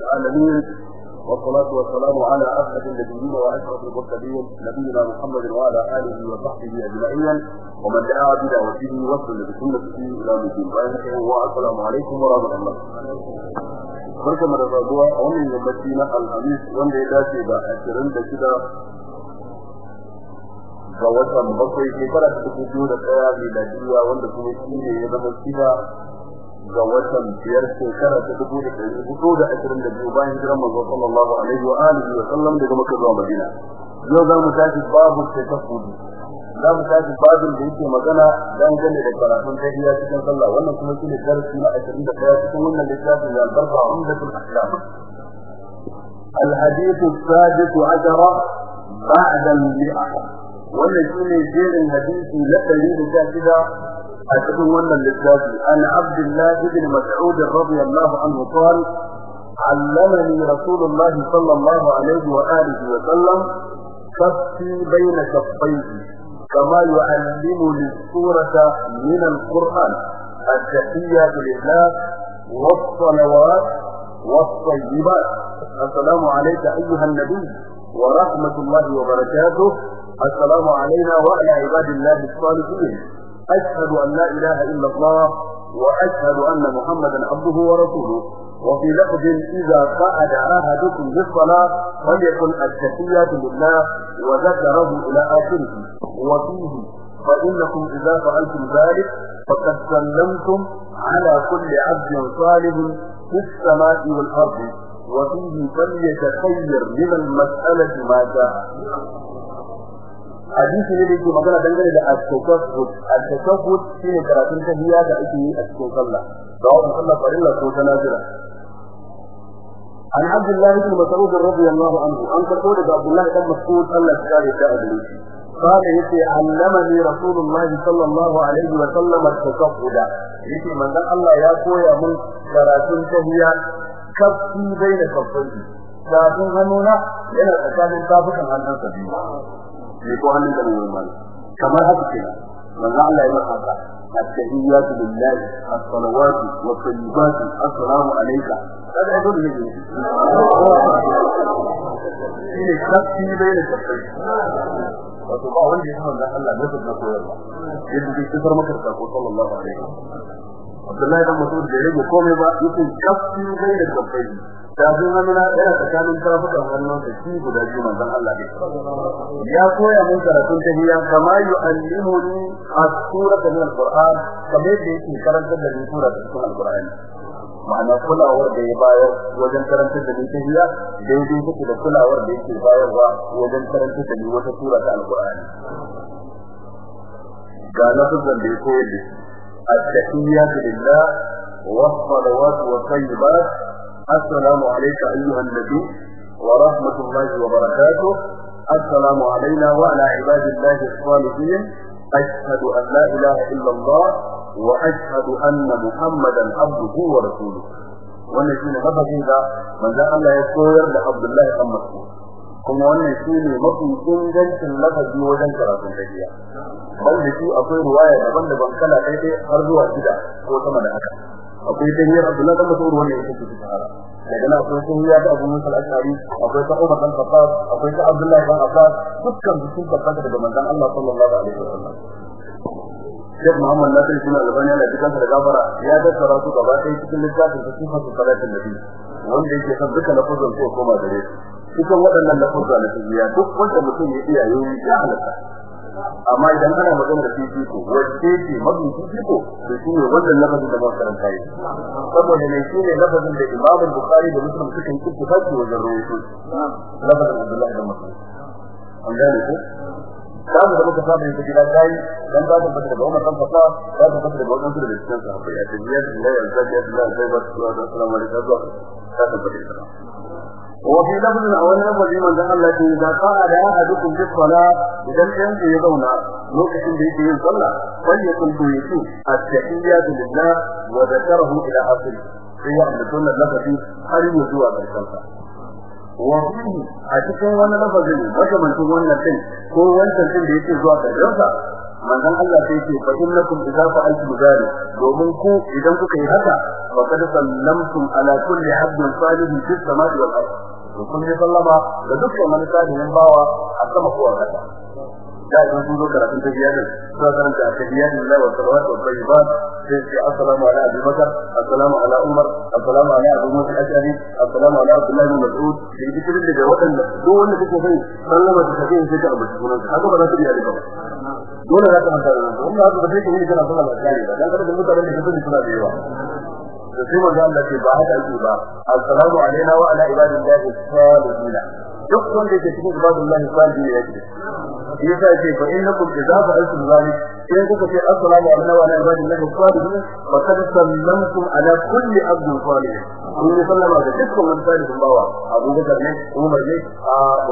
العالمين والصلاة والسلام على أسعد النبيين وأسرة المرسلين نبينا محمد وعلى آله وصحبه أجمعين ومن دعا إلى وسيله وصل بسنة في إسلام الدين. رحمه والسلام عليكم ورحمة الله. برك من الرضوة ومن يمتين الحديث ومن إلا شبا أشرن بشدا فوصل بصري كيف لا تكون جودة آيادي لا جوا وندكم الشيء يضم زوجتهم بيرسي كرة تقول بطولة أسرم لبي أباهم جرم صلى الله عليه وآله وسلم لكما كذوا مدينة يوضا مساجد باب الشيطف ودي لا مساجد باب الجيسة مدنة لأن جنة لكرة من تهيئة سيكون صلى الله وأنا سنسل الدرس ما أسرم لكياتكم وأنا لكياتكم لأن ترفع عمدة الأحلام الحديث السادس عشر بعد المئة وأنا سنسل الحديث لأن يوضا كذا a cikin wannan littafi an Abdullah ibn Mas'ud radiyallahu anhu qala علمني رسول الله صلى الله عليه وآله وسلم كفي بين كفيه كما يعلمني السورة من القرآن التحيات لله والصلوات والطيبات السلام عليك أيها النبي ورحمة الله وبركاته السلام علينا وعلى عباد الله الصالحين أشهد أن لا إله إلا الله وأشهد أن محمدا عبده ورسوله. وفي لفظ إذا قعد أحدكم بالصلاة فليكن التحيات لله وذكره إلى آخره. وفيه فإنكم إذا فعلتم ذلك فقد سلمتم على كل عبد صالح في السماء والأرض. وفيه فليتخير من المسألة ما جاء. hadisi ne da yake magana dangane da at-tashahhud at-tashahhud shine karatun tahiyya da ake yi a cikin sallah da wannan sallah farilla ko ta nazira an Abdullah ibn Mas'ud radiyallahu anhu an karbo daga Abdullah ibn Mas'ud Allah ya kare ta gare shi قال يتي علمني رسول الله صلى الله عليه وسلم التشهد يتي من الله يا كويا من karatun tahiyya kaffi baina kaffai kafin hannuna yana tsakanin tafukan hannunsa biyu Ne ko hannun da mai mal kamar haka kenan manzo Allah ya haka at-tahiyyat lillahi as-salawat wa tayyibat assalamu alayka kada ai dole ne ne kafi bai da kafi wato ba wanda ya san Allah ne da koyarwa yadda ke sifar maka da ko sallallahu alaihi wasallam Abdullahi dan Mas'ud da yake komai ba yake kafi bai da kafi kafin hannuna yana tsakanin tafukan hannunsa shi guda biyu manzon Allah ne. Ya koya mun karatun tahiyya kama yu'allimuni as-surata min al-Qur'an kamar da yake karantar da sura ta cikin ma'ana kulawar da ya bayar wajen karantar da ni daidai take da kulawar da yake bayarwa wajen karantar da ni wata sura ta al-Qur'an ga lafazan da ya koyar da at-tahiyyatu lillah was-salawat wat-tayyibat السلام عليك أيها النبي ورحمة الله وبركاته السلام علينا وعلى عباد الله الصالحين أشهد أن لا إله إلا الله وأشهد أن محمدا عبده ورسوله wannan shine lafazin da manzon Allah ya koyar da Abdullah ibn Mas'ud kuma wannan shine mafi ingancin lafazi wajen karatun tahiyya banda shi akwai ruwaya daban-daban kala ɗaya har zuwa shida ko sama da haka Akwai tahiyar Abdullah ibn Mas'ud wanda yake cikin sahara daga nan akwai tahiyya ta Abu Musa al-Ash'ari akwai ta Umar bin Khattab akwai ta Abdullah ibn Abbas dukkan su sun daga manzon Allah sallallahu alaihi wasallam. Sheikh Muhammad Nasir bin Albani Allah cikin da gafara ya dakkara su gaba ɗaya cikin littafin sa sifatu salatin nabi wanda yake son duka lafazan ko koma gare su. Cikin waɗannan lafazan na tahiyya duk wanda mutum ya iya yi ya halatta. Amma idan ana magana da fifiko wacce ce mafi fifiko to shi ne wannan lafazin da muka karanta yi saboda ne shi ne lafazin da Imam Bukhari da Muslim suka yi ittifaqi wajen rawaito lafazin Abdullah ibn Mas'ud. An gane ko? Kamu da muka samu ita gida dai dan ba fata daga kan fata ba ta fata daga wannan da cikin sahabbai. Ya tabbiyar da ya zaki ya da sai ba su da assalamu alaikum ta ta fata وفي لفظ أولا وفي من ذا الله إذا قال أحدكم في الصلاة إذا كان يدونا لوكة بيته صلى فليكن بيته التحيات لله وذكره إلى آخره هي أن تكون اللفظ هل يجوى بالكلفة وفيه أتكون وانا لفظ وكما تكون وانا سن هو وانت سن بيته زوى بالكلفة manzon Allah sai ce fa innakum idza fa'altum dhalik. Domin ku idan kuka yi haka fa kad sallamtum ala kulli abdin salihin fis samai wal ard. To kun yi sallama da dukkan wani salihin bawa a sama ko a kasa da idan sun zo karatun tahiyya din suna karanta tahiyya lillahi wa salawatu wa tayyibat sai ce assalamu ala abi bakar assalamu ala umar assalamu ala abu musa ashari assalamu ala abdullah bin mas'ud. Da cikin daga waɗanda duk wanda kake sai sallama da tahiyya sai ka ambaci sunan haka ba za su iya ba. Dole za ka manta da wannan haka ba sai ka yi kana sallama da kare ba dan kada da mutanen da kake suna da yawa. Da sai manzo Allah ce ba haka ake ba. Assalamu alaina wa ala ibadillahi salihin duk wanda yake cikin ibadullahi salihin yake. Yasa ce fa innakum idza fa'altum zalik. In kuka ce assalamu alaikum wa ala ibadillahi salihin fa kad sallamtum ala kulli abdin salih. Yi sallama ga dukkan wani salihin bawa. Abu Bakar ne Umar ne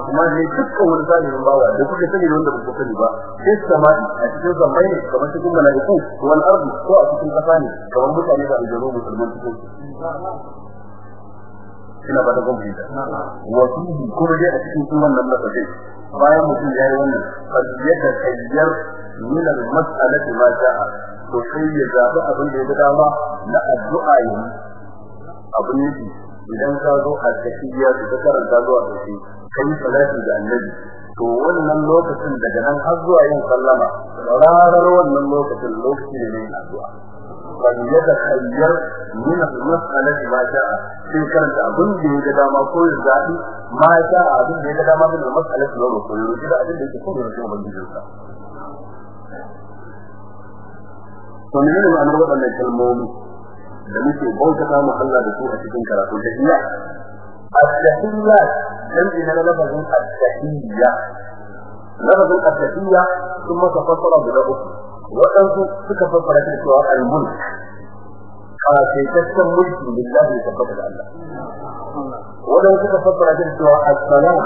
Uthman ne dukkan wani salihin bawa da kuka sani wanda ba ku sani ba. Sai samai a cikin zamai ne kamar cikin malaiku wal ardi ko a cikin kasa kamar mutane da aljanu musulman cikin ina ba da gwamnati wa fihi kuma dai a cikin sunan nan lafazin bayan mutum yayi wannan fadiyata tayyar min al-mas'alati ma sha'a. To sai ya zabi abin da ya dama na addu'a yi. Abin yake idan ka zo a tahiyya ka karanta zuwa ƙarshe kai salati da annabi. To wannan lokacin daga nan har zuwa yin sallama rarar wannan lokacin lokaci ne na addu'a. فليتخير من المسألة ما شاء. في كانت أظن به داما كل ذاتي ما شاء أظن به داما من المسألة لو رسول يرجد أظن به تكون رسول من بجلسة ومن معنى وضع الكلمومي da muke bautata mu Allah da su a cikin karatu da iya at-tahiyya dan waɗansu suka fassara shi cewa al-mulk kafaitaccen mulki lillahi tabbata da Allah. Waɗansu suka fassara shi cewa as-salam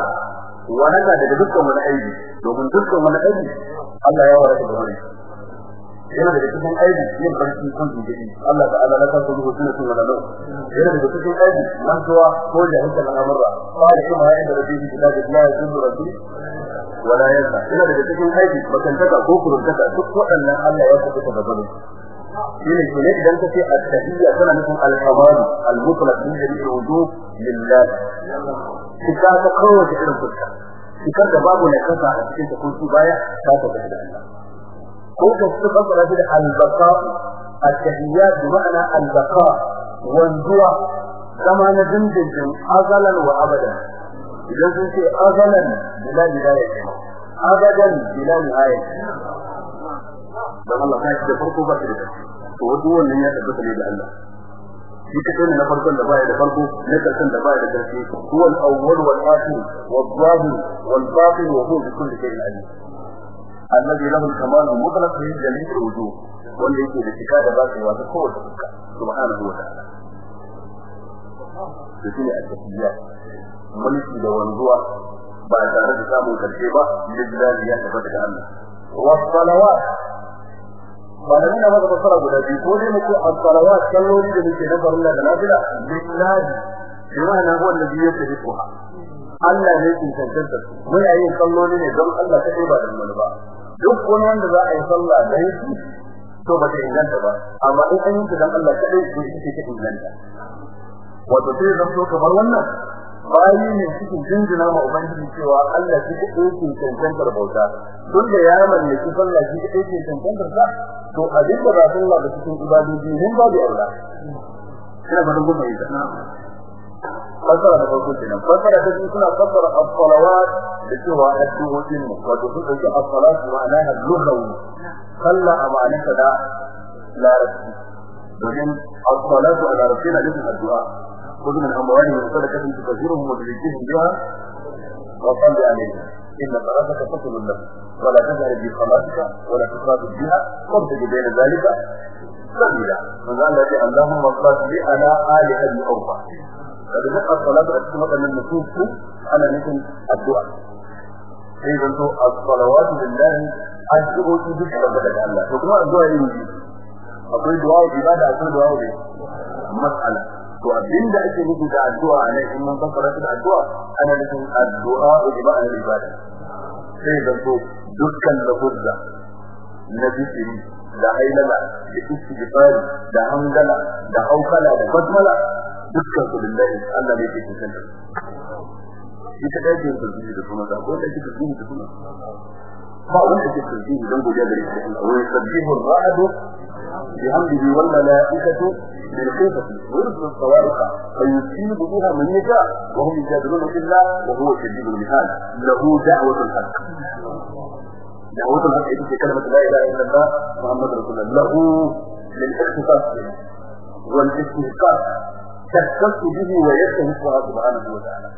wa naka daga dukkan wani aibi domin dukkan wani aibi Allah ya waraka da wani. Yana daga cikin aibi yin barci kun jiji Allah ta'ala la kan tuhu sunna sunna da yana daga cikin aibi nan kuwa ko da hankali al'amura qala kuma ya inda rabbi kitabu la yuzillu rabbi. Wala yansa ina daga cikin aiki bakantaka ko kuruntaka duk waɗannan Allah ya kuka da gaba shine ne idan kace at-tahiyya tana nufin al-kamal al-mutlaq min jami'il wujub lillah kika ta kowace irin fuska kika da babu ne kasa a cikin ta kunci baya ta ta da Allah ko ka su fasara da al-baqa at-tahiyya bi ma'ana al-baqa wanzuwa zama na dindindin azalan wa abadan idan sun ce azalan bila nihaya abadan bila nihaya dan Allah ya ce farko ba shi to wato wannan ya tabbata ne da Allah. Shi kace ne na farkon da baya da farko na ƙarshen da baya da ƙarshe huwa al-awwal wal akhir wal zahir wal batin wa huwa bi kulli shay'in alim. Alladhi lahu al-kamal al-mutlaq fi jami' al-wujuh wanda yake da cika da ba kowace fuska subhanahu wa ta'ala. Shi ne mulki da wanzuwa ba tare da samun ƙarshe ba lillahi ya tabbata da Allah. Salawat. Malamai na maka fasara guda biyu ko dai muke as-salawat kalloli da muke na farilla da nafila lillahi. Bima'ana huwa alladhi yasrifuha. Allah ne ke tantance mu yayin kalloli ne don Allah kadai ba dan wani ba. Duk wani wanda za a yi sallah da shi to ba ta inganta ba. Amma in an yi dan Allah kadai ko shi ke inganta. Wato sai zan so kamar wannan bayi ne suke jinjina ma ubangiji cewa Allah shi ke yake cancantar bauta. Duk da ya mallaki sallah shi ke yake cancantar sa to abin da ba sallah da cikin ibadoji mun babu Allah. Ina ba dubu mai da fasara da farko kenan. Fasara ta biyu suna fasara as-salawat da cewa addu'o'in wato su ɗauki as-salat da larabci. Domin as-salatu a larabci na nufin addu'a. خذ من أموالهم صدقة تكثرهم وتزكيهم بها وصل عليهم. إن صلاتك تصل لهم ولا تجهل بصلاتك ولا تخاطب بها وابتغ بين ذلك سبيلا. فقال لك اللهم صل على آل أبي أوفى. فإذا نقل الصلاة أتسمى من النصوص أنا مثل الدعاء. إذا الصلوات لله daga Allah to kuma addu'a yin akwai du'a ibada akwai du'a ne mas'ala to abinda ake nufi da addu'a ne in mun fassara da addu'a ana nufin addu'a ibada ibada sai da to dukkan lafuzza na zikiri da hailala da istighfari da hangala da haukala da basmala dukkan su lillahi Allah ne yake kanta ita da yake tasbihi da sunan da ko da yake tasbihi da sunan ba wanda yake tasbihi dan godiya da shi wa yusabbihu ar-ra'd بأمره والملائكة من خيفة ويرسل الصواريخ فيصيب بها من يشاء وهم يجادلون إلا وهو شديد المثال له دعوة الحق. دعوة الحق. في كلمة لا إله إلا الله محمد رسول الله. له للاختصاص به والاستهقاق تختص به الله سبحانه وتعالى.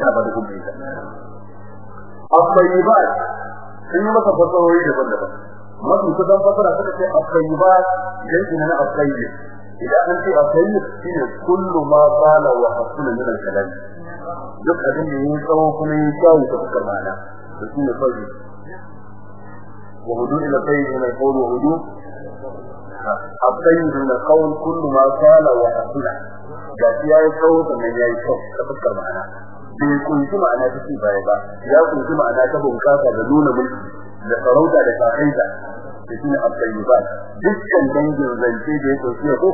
نعبد كل شيء الطيبات. في مصر فصوي لبن لبن mafi kusan fasara suka ce at-tayyibat jinsi na at-tayyib idan an ce at-tayyib shine kullu ma qala wa hasuna min al-kalam. Duk abin da yayi tsawo kuma yayi kyawu ta fuskar ma'ana. To shine tayyib wa huɗu ila tayyib min al-qawl huɗu. At-tayyib min al-qawl kullu ma qala wa hasuna ga yayi tsawo sannan yayi kyau ta fuskar ma'ana. Bai ƙunshi ma'ana ta ci baya ba. Ya ƙunshi ma'ana ta bunkasa da nuna mulki. Da sarauta da kafaita da shi ne abdayyubat dukkan dangin zance da ya ƙunshi ko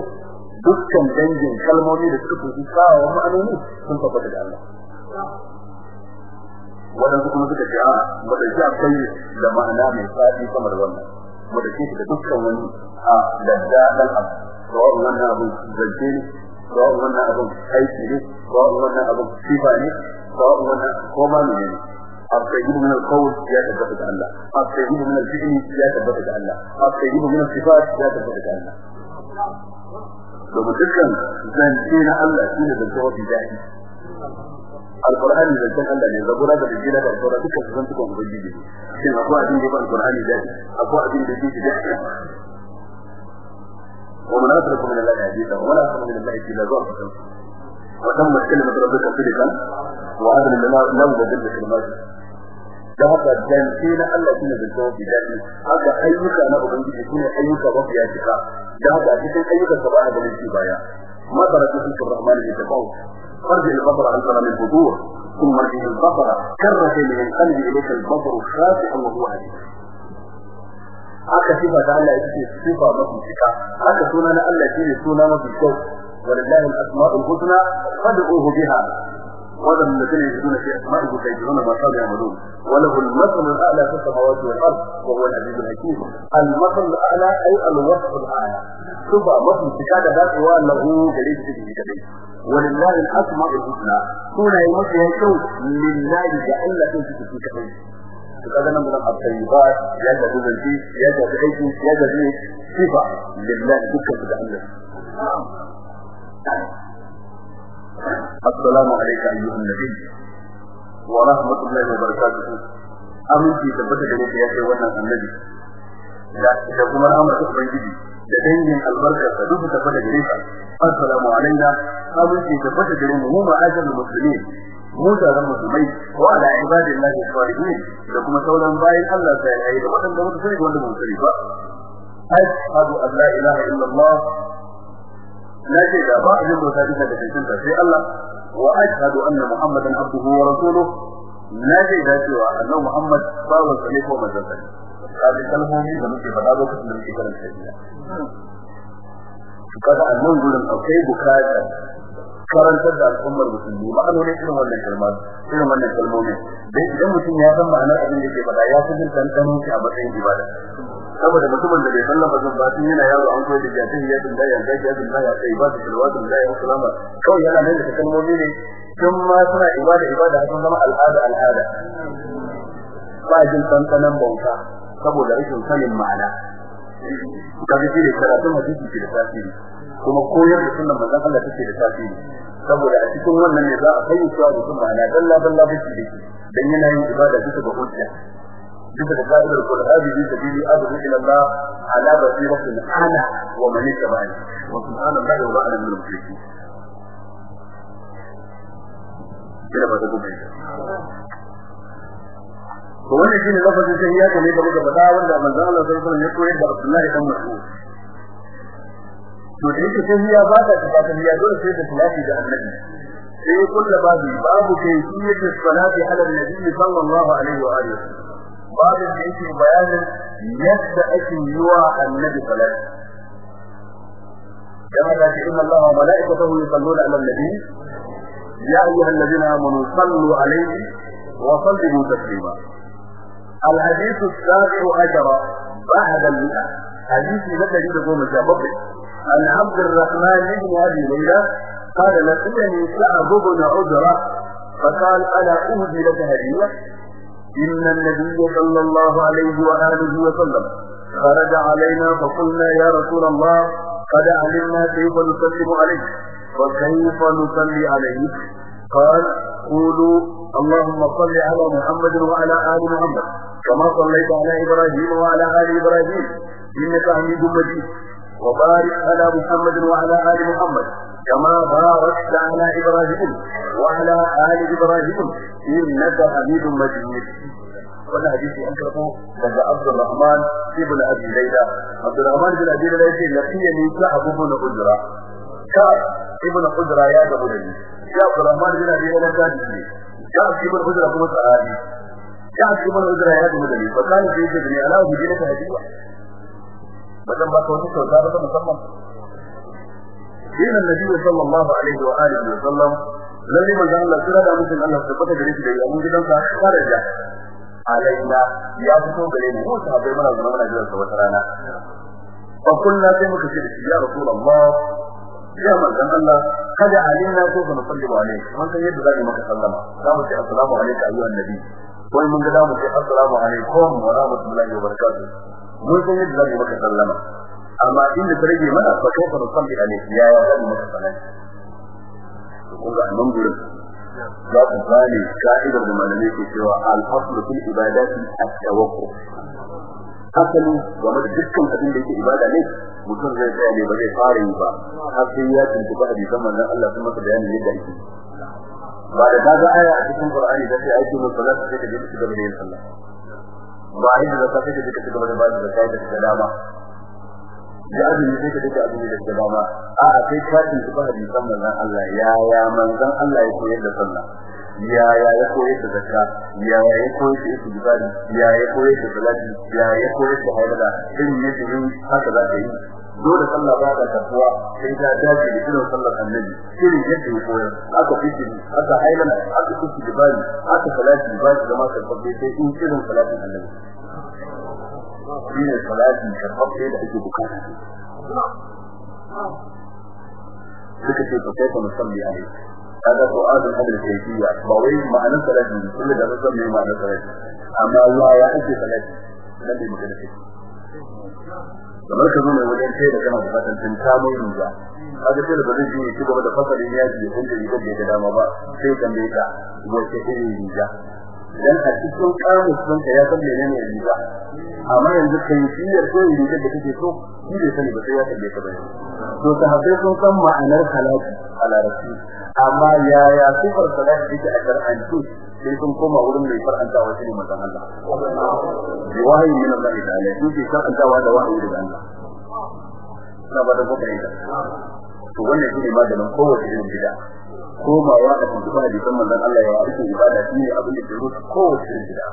dukkan dangin kalmomi da suka ƙunshi kawo ma'anoni sun tabbata da Allah. Wadansu kuma suka ce a wadda shi akwai da ma'ana mai faɗi sama da wannan. Wadda shi da dukkan wani a dadda dan abu. Rawar wannan abin zance ne rawar wannan abin aiki ne rawar wannan abin sifa ne rawar wannan koma ne ne. أبتعيده من الخوف يتبقى عن الله. أبتعيده من الفئن يتبقى عن الله. أبتعيده من الصفات يتبقى عن الله. لما تذكر إذن إينا الله إينا ذلتوه في ذاتي القرآن يذلتك إذا لأن ذا قرآن بجيلة القرآن تذكر سنتكم بجيلة إن أقوى أدين يبقى القرآن ذاتي أقوى أدين بجيلة ذاتي ومن أطلق من الله عزيزه ومن أطلق من الله إلا ذو أطلق وتم كلمة ربك فيك وعدل لنا نوضة بالله في da haka zance na Allah shine da tsawo daɗi haka ayyuka na ubangiji shine ayyuka ba ya cika da haka cikin ayyukan sa ba a ganin shi baya ma baraka fi rahman bi tafawu farji al-basara an tara min fudur ثم ارجع البصر كرة من القلب إليك البصر خاسئا وهو حديث haka sifa da Allah yake sifa mafi cika haka suna na Allah shine suna mafi kyau walillahi al-asma'ul husna fad'uhu biha وذا الذين يجدون في أسمائه فيجدون ما كانوا يعملون وله المثل الأعلى في السماوات والأرض وهو العزيز الحكيم المثل الأعلى أي الوصف الأعلى ثم مثل سكاد ذات وأنه جليل به كبير ولله الأسماء الحسنى هنا يمثل يشوف لله جعل في في كبير kaga nan gudan at-tayyibat ya ga dubin ya ga aiki ya ga sifa lillahi dukkan da Allah السلام عليك أيها النبي ورحمة الله وبركاته aminci tabbata da nake ya kai wannan annabi da kuma rahama ta ubangiji da dangin albarka da duk tabbata gare ka assalamu alaina aminci tabbata gare mu mu ma'ajal muslimin mu da ran musulmai wa ala ibadillahi salihin da kuma sauran bayin Allah sai ai da wadanda mutum sai wanda mun sani ba ashhadu an la ilaha illallah na ce da ba abin bauta bisa da cancanta sai Allah. Wa ashhadu anna muhammadan abduhu wa rasuluhu. Na ce cewa annabi muhammad bawan sa ne ko manzon sa kalmomi da muke faɗa lokacin da muke karanta shi. Kaga annan gurin akwai buƙata karantar da al'ummar musulmi. Ma'anonin irin wannan kalmar irin wannan kalmomin dai idan mutum ya san ma'anar abin da ke faɗa ya fi jin ɗanɗanon shi a matsayin ibada. Saboda mutumin da bai sallama zan ba tun yana yaro an koyar da jatin ya tun da ya ga ya tun da ya sai ba da salawatun da ya salama. Kawai yana nan da kalmomi ne tun ma suna ibada ibada sun zama al'ada al'ada. Ba jin ɗanɗanon bauta saboda rashin sanin ma'ana. Kaga shi ne karatun hadisi ke da tasiri kuma koyar da sunan manzon Allah take da tasiri. Saboda a cikin wannan ne za a fahimta da kuma ma'ana dalla dalla shi dan yana yin ibada bisa ga hujja. بذل خائر القرآن من سبيل أبغي إلى الله على بصيرة الآن ومليك معنا وسبحان الله هو أعلم من المشركين إلى ما تقوم بيك وولي شين لفظ الشهيات وليب رجل بدا ولا من ذال الله سيطان يكوه برس الله كم مشهور نتعيش الشهية فاتا تفاتا هي دول سيطة ثلاثة جهن نجم في كل بابي باب كيفية الصلاة على النبي صلى الله عليه وآله وسلم. Babin da yake bayanin yadda ake yi wa annabi salati كما قال إن الله وملائكته يصلون على النبي يا أيها الذين آمنوا صلوا عليه وسلموا تسليما الحديث السابع عشر بعد المئة حديث الذي يقول مشابه عن عبد الرحمن بن أبي ليلى قال لقيني كعب بن عذرة فقال ألا أهدي لك هدية إن النبي صلى الله عليه وآله وسلم خرج علينا فقلنا يا رسول الله قد علمنا كيف نسلم عليك وكيف نصلي عليك؟ قال قولوا اللهم صل على محمد وعلى آل محمد كما صليت على إبراهيم وعلى آل إبراهيم إنك حميد مجيد وبارك على محمد وعلى آل محمد كما باركت على إبراهيم وعلى آل إبراهيم إنك حميد مجيد wannan hadisi an karbo daga Abdurrahman ibn Abi Layla Abdurrahman ibn Abi Layla yace lafiya ne ka Abu ibn Ujra ka ibn Ujra ya da budani ya Abdurrahman ibn Abi Layla ka ji ya ibn Ujra kuma sahabi ya ibn Ujra ya da budani fa kana sai ce ne ala bi dinka hadiya badan ba ka wata kyauta ba musamman دين النبي صلى الله عليه وآله وسلم الذي من الله سورة دامن الله سبحانه وتعالى da yayin gidansa faraja alaina ya fito gare mu ko sahabbai mana zama mana jiran sa wata rana fa kullu sai muka ce ya rasulullah ya manzon Allah kada alaina ko ba musalli alaihi mun san yadda zai maka sallama za mu ce assalamu alayka ayyuhan nabi wai mun ga da mu ce assalamu alaikum wa rahmatullahi wa barakatuh mun san yadda zai maka sallama amma inda ta rage mana fa kai fa musalli alaihi ya ya zai maka sallama kun ga nan gurin za ku gane ka'idar da malamai ke cewa al-aslu fil ibadati at-tawakkul. Asali game da dukkan abin da yake ibada ne mutum zai tsaya ne ba zai fara yi ba. Har sai ya tuntuɓi hadisan manzon Allah sun masa bayanin yadda yake ba da kaga aya a cikin Qur'ani da sai aiki mun salatu sai ka gaba da yin sallah. Ba da zaka sai ka je ka gaba da zakai da dama. Da azumi sai ka dace azumi da dama. A a sai ka tuntu ba hadisan manzon Allah ya ya manzon Allah ya koyar da sallah? Ya ya ya koyar da zakka? Ya ya ya koyar da istighfari? Ya ya koyar da salati? Ya ya koyar da haila irin yadda yin haka za ka yi. Dole sallah ba ta tafiya sai ta dace da irin sallar annabi. Irin yadda ya aka fice aka haila aka istighfari aka salati ba ta zama karfafe sai in irin salatin annabi. Shine salati karfafe da ake buƙata. Suka ce kai ka musalli alai kaga su'al al-hadal kayfiyya ba wai ma'anar salati kullu da mutum ne ma'anar salati amma ya ya ake salati dan bai magana ce kamar ka nuna wajen kai da kana buƙatar tun mai riga. Kaga sai da bazai ji ci gaba da fasalin yaji kun da riga da dama ba sai kan bai ka wace irin riga. Dan a cikin kamus din ka ya san menene riga amma yanzu kai fiyar ko riga da kake so shi bai sani ba sai ya tambaye ka ba ne to ta haɗe sun san ma'anar salati a larabci. Amma yaya sifar salati take a shar'anci sai sun koma wurin mai far'antawa shi ne manzon Allah. Bi wahayi min Allah ta'ala shi ke far'antawa da wahayi daga Allah. Ina ba da gobe to wannan shi ne maganin kowace irin bid'a. Komawa a cikin hadisan manzon Allah ya arke ibada shi ne abin da ke rusa kowace irin bid'a.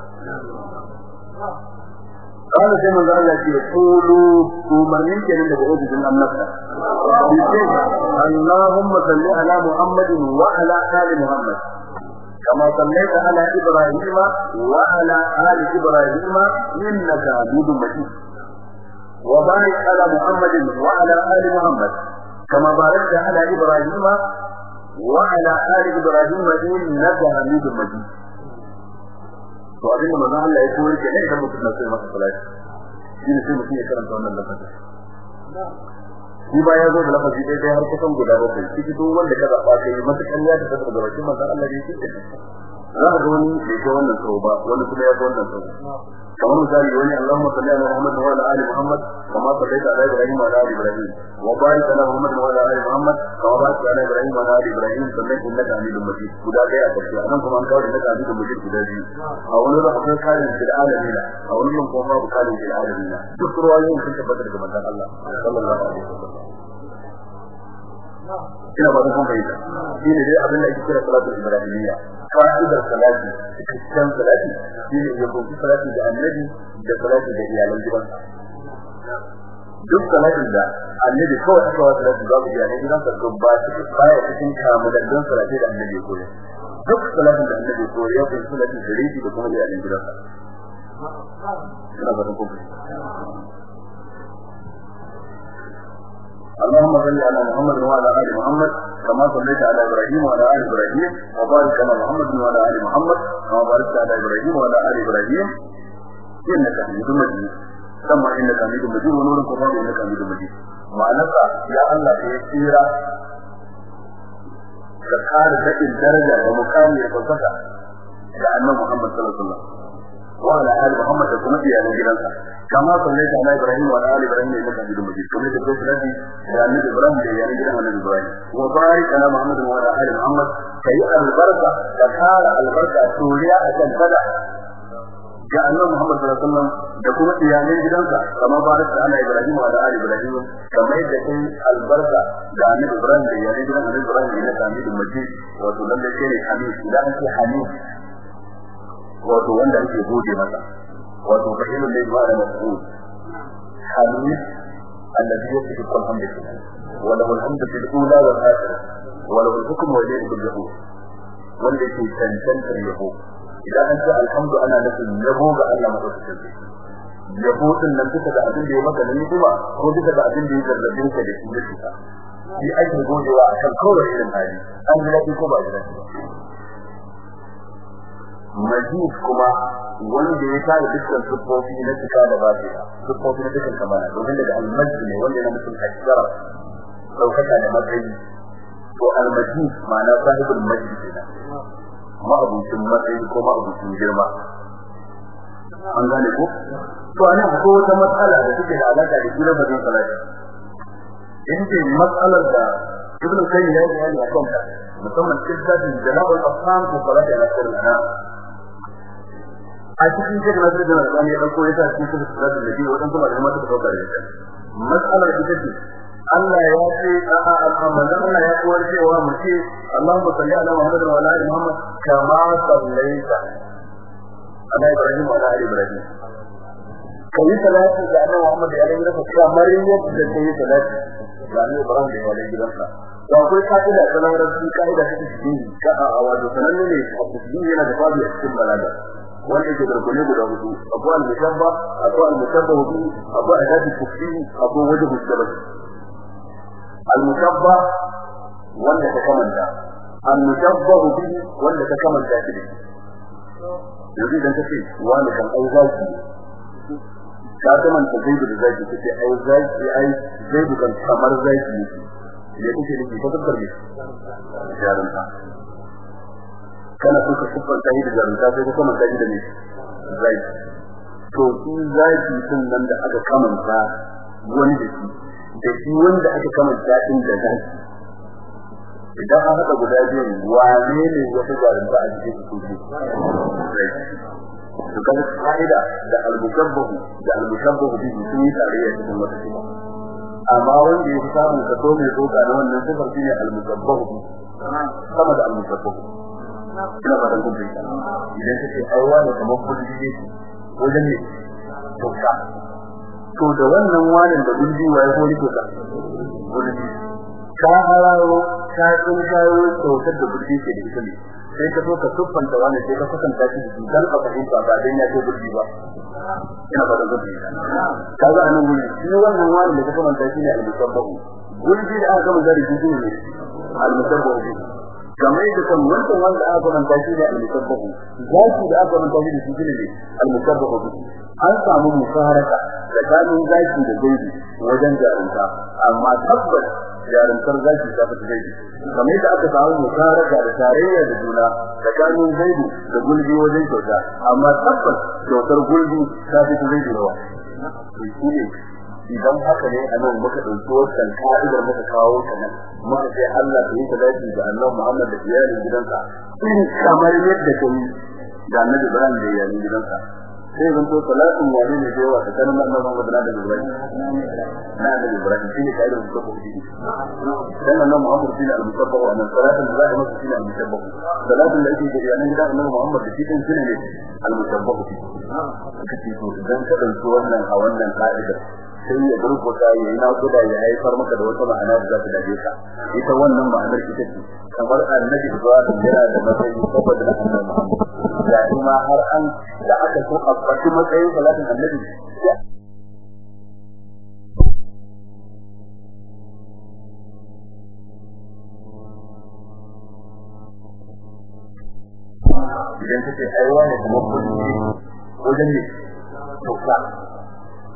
قال كما قال لك يقولوا ومرين كان عند بعود من النفس اللهم صل على محمد وعلى آل محمد كما صليت على إبراهيم وعلى آل إبراهيم إنك حميد مجيد وبارك على محمد وعلى آل محمد كما باركت على إبراهيم وعلى آل إبراهيم إنك حميد مجيد to abin da manzon Allah ya koyar kenan idan mutum na so ya masa salati. Shi ne mutum ya karanta wannan lafazi. Shi ba ya zo da lafazi dai dai har kusan guda bakwai. Shi duk wanda ka zaba kai matakan ya tafi daga bakin manzon Allah ne shi za ka ga wani bai ga wannan sau ba wani kuma ya ga wannan sau. Kamar misali wani Allahumma salli ala Muhammad wa ala ali Muhammad kama sallaita ala Ibrahim wa ali Ibrahim wa barik ala Muhammad wa ala ali Muhammad kama barakta ala Ibrahim wa ali Ibrahim sannan innaka Hamidum Majid. Guda ɗaya a ƙarshe a nan kuma an kawo innaka Hamidum Majid guda biyu. A wani da akwai kalin fil alamin a wani yin kuma kalin fil alamin. Duk ruwayoyin sun tabbata daga manzon Allah sallallahu alaihi wasallam. Ina ba kuma fahimta. Shi ne dai abin da ake kira salatu ibrahimiyya. Fa'idar salati cikin salati shi ne ya ƙunshi salati da annabi da salati da iyalan gidansa. Duk salatin da annabi kawai aka wa salati babu iyalan gidansa to ba su baya cikin kamulallen salati da annabi koyar. Duk salatin da annabi koyar ya ƙunshi salati da riki da kuma iyalan gidansa. Ina اللهم صل على محمد وعلى ال محمد كما صليت على ابراهيم وعلى ال ابراهيم وبارك على محمد وعلى ال محمد كما باركت على ابراهيم وعلى ال ابراهيم انك حميد مجيد ثم انك حميد مجيد ونور القران انك حميد مجيد معناك يا الله يا سيرا ka kare daɗin daraja da mukami da fasaka ga annabi Muhammad sallallahu alaihi wasallam وعلى آل محمد تكون في آل جلالك كما صليت على إبراهيم وعلى آل إبراهيم إنك حميد مجيد كما تبقيت الذي لأن إبراهيم لأن جلال من إبراهيم وبارك على محمد وعلى آل محمد كي البركة تكال البركة سوريا أكل فدع ga annabi Muhammad sallallahu alaihi wasallam da kuma iyalan gidansa kamar baraka ala Ibrahim wa ala ali Ibrahim kamar yadda kai albarka da annabi Ibrahim da iyalan gidan annabi Ibrahim da sami da mace wato dan da kai hamid idan kai hamid wato wanda ake gode masa wato fa'il da ba da mas'ul hamid alladhi yasifu alhamdu wa lahu alhamdu fil ula wal akhirah. Wa lahu al-hukmu wa ilayhi turja'un wanda yake tantantar yabo. Idan an ce alhamdu ana nufin yabo ga Allah madaukakin sarki. Yabo ɗin nan duka da abin da ya maka ne kuma ko duka da abin da ya zarrabe ka da shi da shi ake godewa akan kawai irin hali. An ji ko ba ji majid kuma wanda ya kare dukkan sufofi na cika da bafiya sufofi na dukkan kamala. Domin daga almajid ne wanda yana mutum ashara ɗaukaka da matsayi. To almajid ma'ana sahibul majid kenan. Ma'abucin matsayi ko ma'abucin girma. An gane ko? To ana akwai wata matsala da take da alaka da kira bazin salati. In ce matsalar da ibn kayyim ya yi a kanta musamman cikin tafsirin jalal al-afham ko salati ala sirr al-anam. A cikin cikin nasu da na ya ɗauko ya sa cikin cikin salatin da ke wajen kuma da mata ɗauka da ita mas'alar ita ce Allah ya ce a'a al'amalan Allah ya kowar cewa mu ce Allahumma salli ala Muhammad wa ala Muhammad kama sallaita ala Ibrahim wa ala Ibrahim. Kai salati da annabi Muhammad ya alaihi wasallam kamar yadda kai salati da annabi Ibrahim da alaihi wasallam da akwai ka'ida ta larabci ka'ida ta cikin ka a wato sananne ne a cikin yana da babu cikin balaga. Wanda yake gargune guda hudu akwai al-mushabba akwai al-mushabba hudu akwai adatu tafsir akwai wajhu sabab al-mushabba wanda ta kamanta al-mushabba hudu wanda ta kamanta shi da yanzu idan kace wani kan ai zaki ka kamanta zaidu da zaki kace ai zaki ai zaidu kan kamar zaki ne kuke nufi ta tabbar ne jarumta kana so ka siffanta shi da jarumta sai ka kamanta shi da ne zaki. To shi zaki sun nan da aka kamanta wani da shi da shi wanda aka kamanta din da zaki. Idan an haɗa guda biyu wane ne wata jarumta a cikin su ne to kan ka'ida da al-mushabbahu da al-mushabbahu bi sun yi tarayya cikin wata sifa. Amma wanda ya samu ka so mai doka na wannan sifar shine al-musabbahu sama da al-musabbahu ina ba da kuma idan kace ai wani kamar kulli ne wajen ne doka to da wannan wani da kulli waye ko riko ka kulli ka harawo ka tsun kayo kyautar da kulli ke da ita ne. Sai ka so ka tuffanta wani sai ka kusanta shi da dan ka fahimta ba dan ya ce kulli ba. Ina ba da gudu kaga a nan gudu shi wannan wani da kuma ta shi ne al-musabbahu gudu da aka zari gudu ne al-musabbahu kamar yadda kan wannan wanda aka gama ta shi ne al-musabbahu zaki da aka gama ta shi shi ne al-musabbahu an samu musaharaka tsakanin zaki da gaibi wajen jarumta. Amma tabbas jarumtar zaki ta fi gaibi kamar yadda aka samu musaharaka da tarayya da juna tsakanin gaibi da gulbi wajen kyauta. Amma tabbas kyautar gulbi ta fi gaibi rawa. Idan haka ne a nan muka ɗauki wannan ka'idar muka kawo ta nan. Muka ce Allah ta yi dace da Annabi Muhammad da iyalin gidansa. In kamar yadda ta yi da Annabi Ibrahim da iyalin gidansa. Sai zan to salatin wani ne da yawa tsakanin annabi Muhammad da Annabi Ibrahim. Na Annabi Ibrahim shi ne kaidar musabbahu shi dan annabi Muhammad shi ne al-musabbahu annan salatin da zai masa shi ne al-musabbahu salatin da yake da yana da annabi Muhammad da shi ne al-musabbahu kace to idan ka ɗauki wannan a wannan kaidar sai ya durkuta ya yi nakuda ya haifar maka da wata ma'ana da za ta dage ka ita wannan ma'anar ita ce kamar annabi Ibrahim yana da matsayi saboda annabi Muhammad da kuma har an da aka so a faɗi matsayin salatin annabi idan kace aiwa ne kuma kudi wajen ne to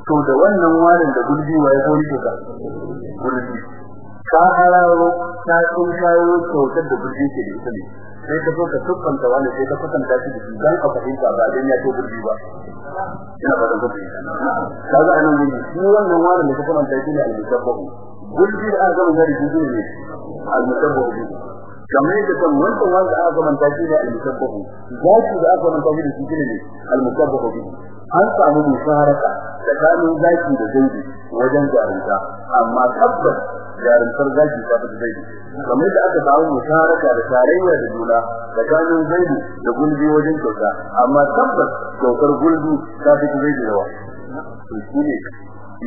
to da wannan warin da gurbi wa ya sauri to ka? Gurbi. Ka hararo ta kun shayo kyautar da gurbi ke da ita ne. Sai ka so ka tuffanta wani sai ka kusanta shi da shi dan a fahimta ba dan ya to gurbi ba. Ina ba da gurbi kaga a nan gudu shi wannan warin da ka kusanta shi ne al-musabbahu gurbi da aka shi ne al-musabbahu kamar yadda kan wancan wanda aka manta shi da al-musabbahu. Zaki da aka manta shi da shi ne al-musabbahu. Bi an samu musharaka tsakanin zaki da zaidi wajen jarumta. Amma tabbas jarumtar zaki ta fi zaidi kamar yadda aka samu musharaka da tarayya da juna tsakanin zaidi da gulbi wajen kyauta. Amma tabbas kyaukar gulbi ta fi zaidi yawa. To shi ne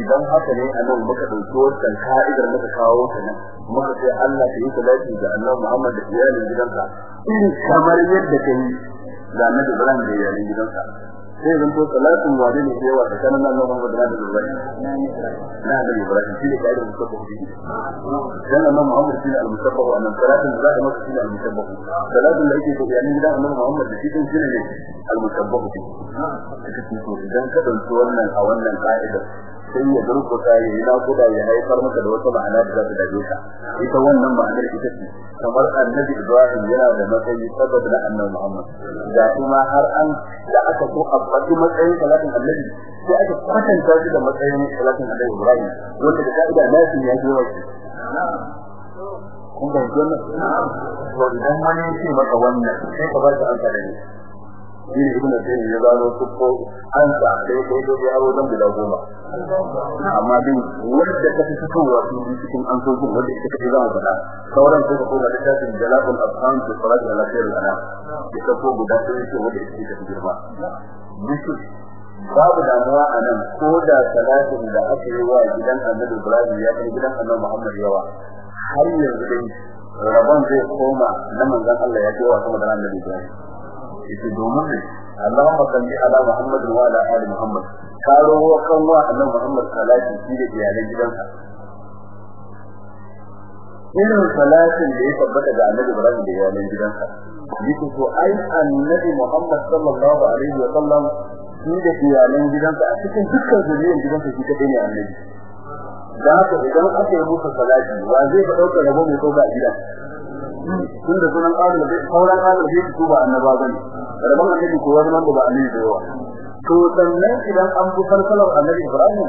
idan haka ne a nan muka ɗauki wannan ka'idar muka kawo ta nan muka ce Allah ta yi salati ga Annabi Muhammad da iyalin gidansa in kamar yadda kai da Annabi Ibrahim da iyalin gidansa sai zan to salatin wani ne da yawa da kanan Annabi Muhammad da Annabi Ibrahim na Annabi Ibrahim shi ne ka'idar musabbahu bi dan Annabi Muhammad shi ne al-musabbahu annan salatin da zai masa shi ne al-musabbahu salatin da yake da iyalin gidan Annabi Muhammad da shi din shi ne al-musabbahu bi idan ka dauki wannan a wannan ka'idar sai ya durkuta ya yi nakuda ya haifar maka da wata ma'ana da za ta dage ka. Ita wannan ma'anar ita ce kamar annabi Ibrahim yana da matsayi saboda da annabi Muhammad. Da kuma har an da aka so a faɗi matsayin salatin annabi sai aka kwatanta shi da matsayin salatin annabi Ibrahim wanda da ka'ida nasin ya je wai kun ga wannan? To idan wani ya ce maka wannan sai ka ba ta an kare shi ibn Tayyib ya gano su ko an sa dai dai dai ya amma din wanda ka cikin an so wanda kace zama sauran ko ko da jalabul afham fi salat ala khair al-ana ita ko guda sai wanda babu damuwa a nan ko da salatin da aka yi wa gidan annabi Ibrahim ya kai gidan annabi Muhammad yawa har yanzu dai rabon zai koma na manzon Allah ya ce wa sama da annabi Ibrahim. Yake domin ne Allahumma salli ala Muhammad wa ala ali Muhammad. Karo wa kan wa annabi Muhammad salati shi da iyalan gidansa. Irin salatin da ya tabbata da annabi Ibrahim da iyalan gidansa. Yake to ai annabi Muhammad sallallahu alaihi wa sallam shi da iyalan gidansa a cikin dukkan zuriyar gidansa shi kadai ne annabi. Da haka idan aka yi musu salati wa zai fa ɗauka rabo mai ko ga gidan tun da sunan ƙarin da sauran ƙarin da su ba annaba ba ne rabon annabi ko wani wanda ba annabi da yawa. To sannan idan an bi farkalar annabi Ibrahim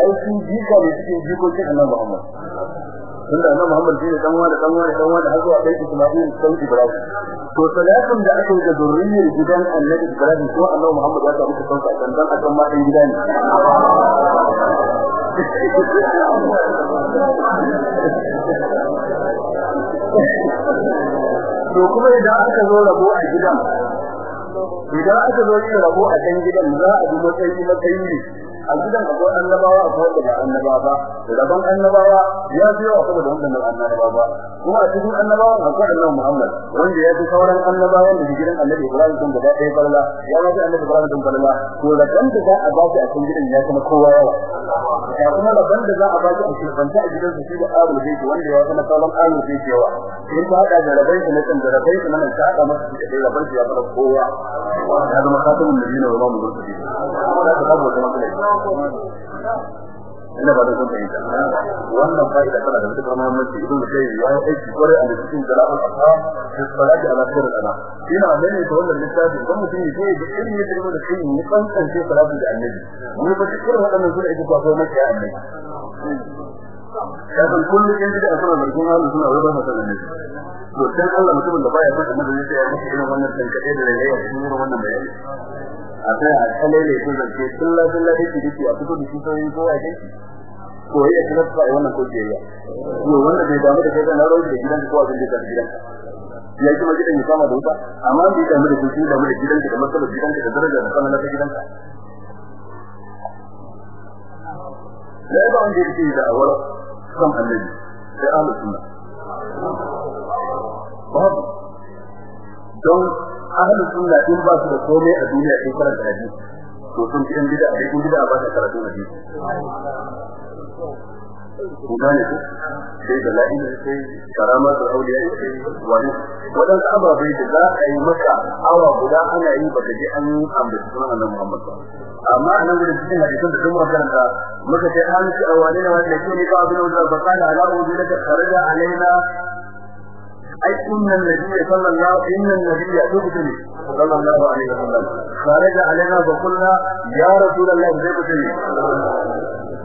ai sun jika ne cikin jikokin annabi Muhammad. Tun da annabi Muhammad shine dan wani dan wani dan wani har zuwa kai Isma'il sai Ibrahim. To salatin da aka da zurriyar gidan annabi Ibrahim ko annabi Muhammad ya samu sauka dan dan akan ma dan gida ne. to kuma idan aka zo rabo a gidan idan aka zo rabo a gidan za a bi matsayi matsayi a gidan akwai annabawa akwai wanda ba annabawa ba. Rabon annabawa ya fi yawa saboda wanda ba annabawa ba. Kuma a cikin annabawa akwai annabi Muhammad wanda ya fi sauran annabawan da gidan annabi Ibrahim din da ɗaya farla ya ma fi annabi Ibrahim din farla to da kan da za a ba a cikin gidan ya kuma kowa yawa. Ya kuma da ban da za a ba shi a cikin banta a gidan shi da da yake wanda ya kuma sauran da yake yawa. In hada da rabai da nan da rabai da nan ta hada masa da rabai ya fara kowa. Ya zama khatamun nabiyina wa imamu mursalin. Da da mutane ina ba da kun fahimta. Wannan fa'ida tana da mutukar muhimmanci ibn kai ya yi aiki kware a cikin jala'ul asam fi salati ala sirr al-ana ina ne da wannan littafin dan mutum sai da irin yadda ne da kai ne kan kan sai salati da annabi mu ba cikin wadannan sura ita ba ko maka annabi. Ya san kullum in da asara da kuma Allah suna da to dan Allah mutumin da baya son annabi ya masa irin wannan tankade da irin wannan bayani. A sai a kalle ne ko zance kullu kullu da kike a fito da shi sai ko a kai ko ya kuma fa wannan ko ya ko wannan bai damu da kai na rawu da gidan ko abin da gidan ya kuma gidan ya kama da wuta amma bai damu da shi da mai gidan da matsalar gidan da daraja da kana na gidan ka. Da ba wanda yake da awar kan annabi sai ahlus sunna don ahlus sunna in ba su da komai a duniya sai karanta hadisi. To sun fi bid'a bid'a ba ta karatu hadisi. Sai da la'in sai karama da auliya sai wani. Wadan da za a yi maka awa guda ana yi baka ji an ambaci sunan annabi Muhammad amma a nan cikin hadisin da kuma karanta muka an ci ne wanda ke ne ba abin da ba kana ala kharaja alaina ai inna nabiyya sallallahu inna nabiyya tubtini sallallahu alaihi wasallam kharaja alaina fa qulna ya rasulullah zai tubtini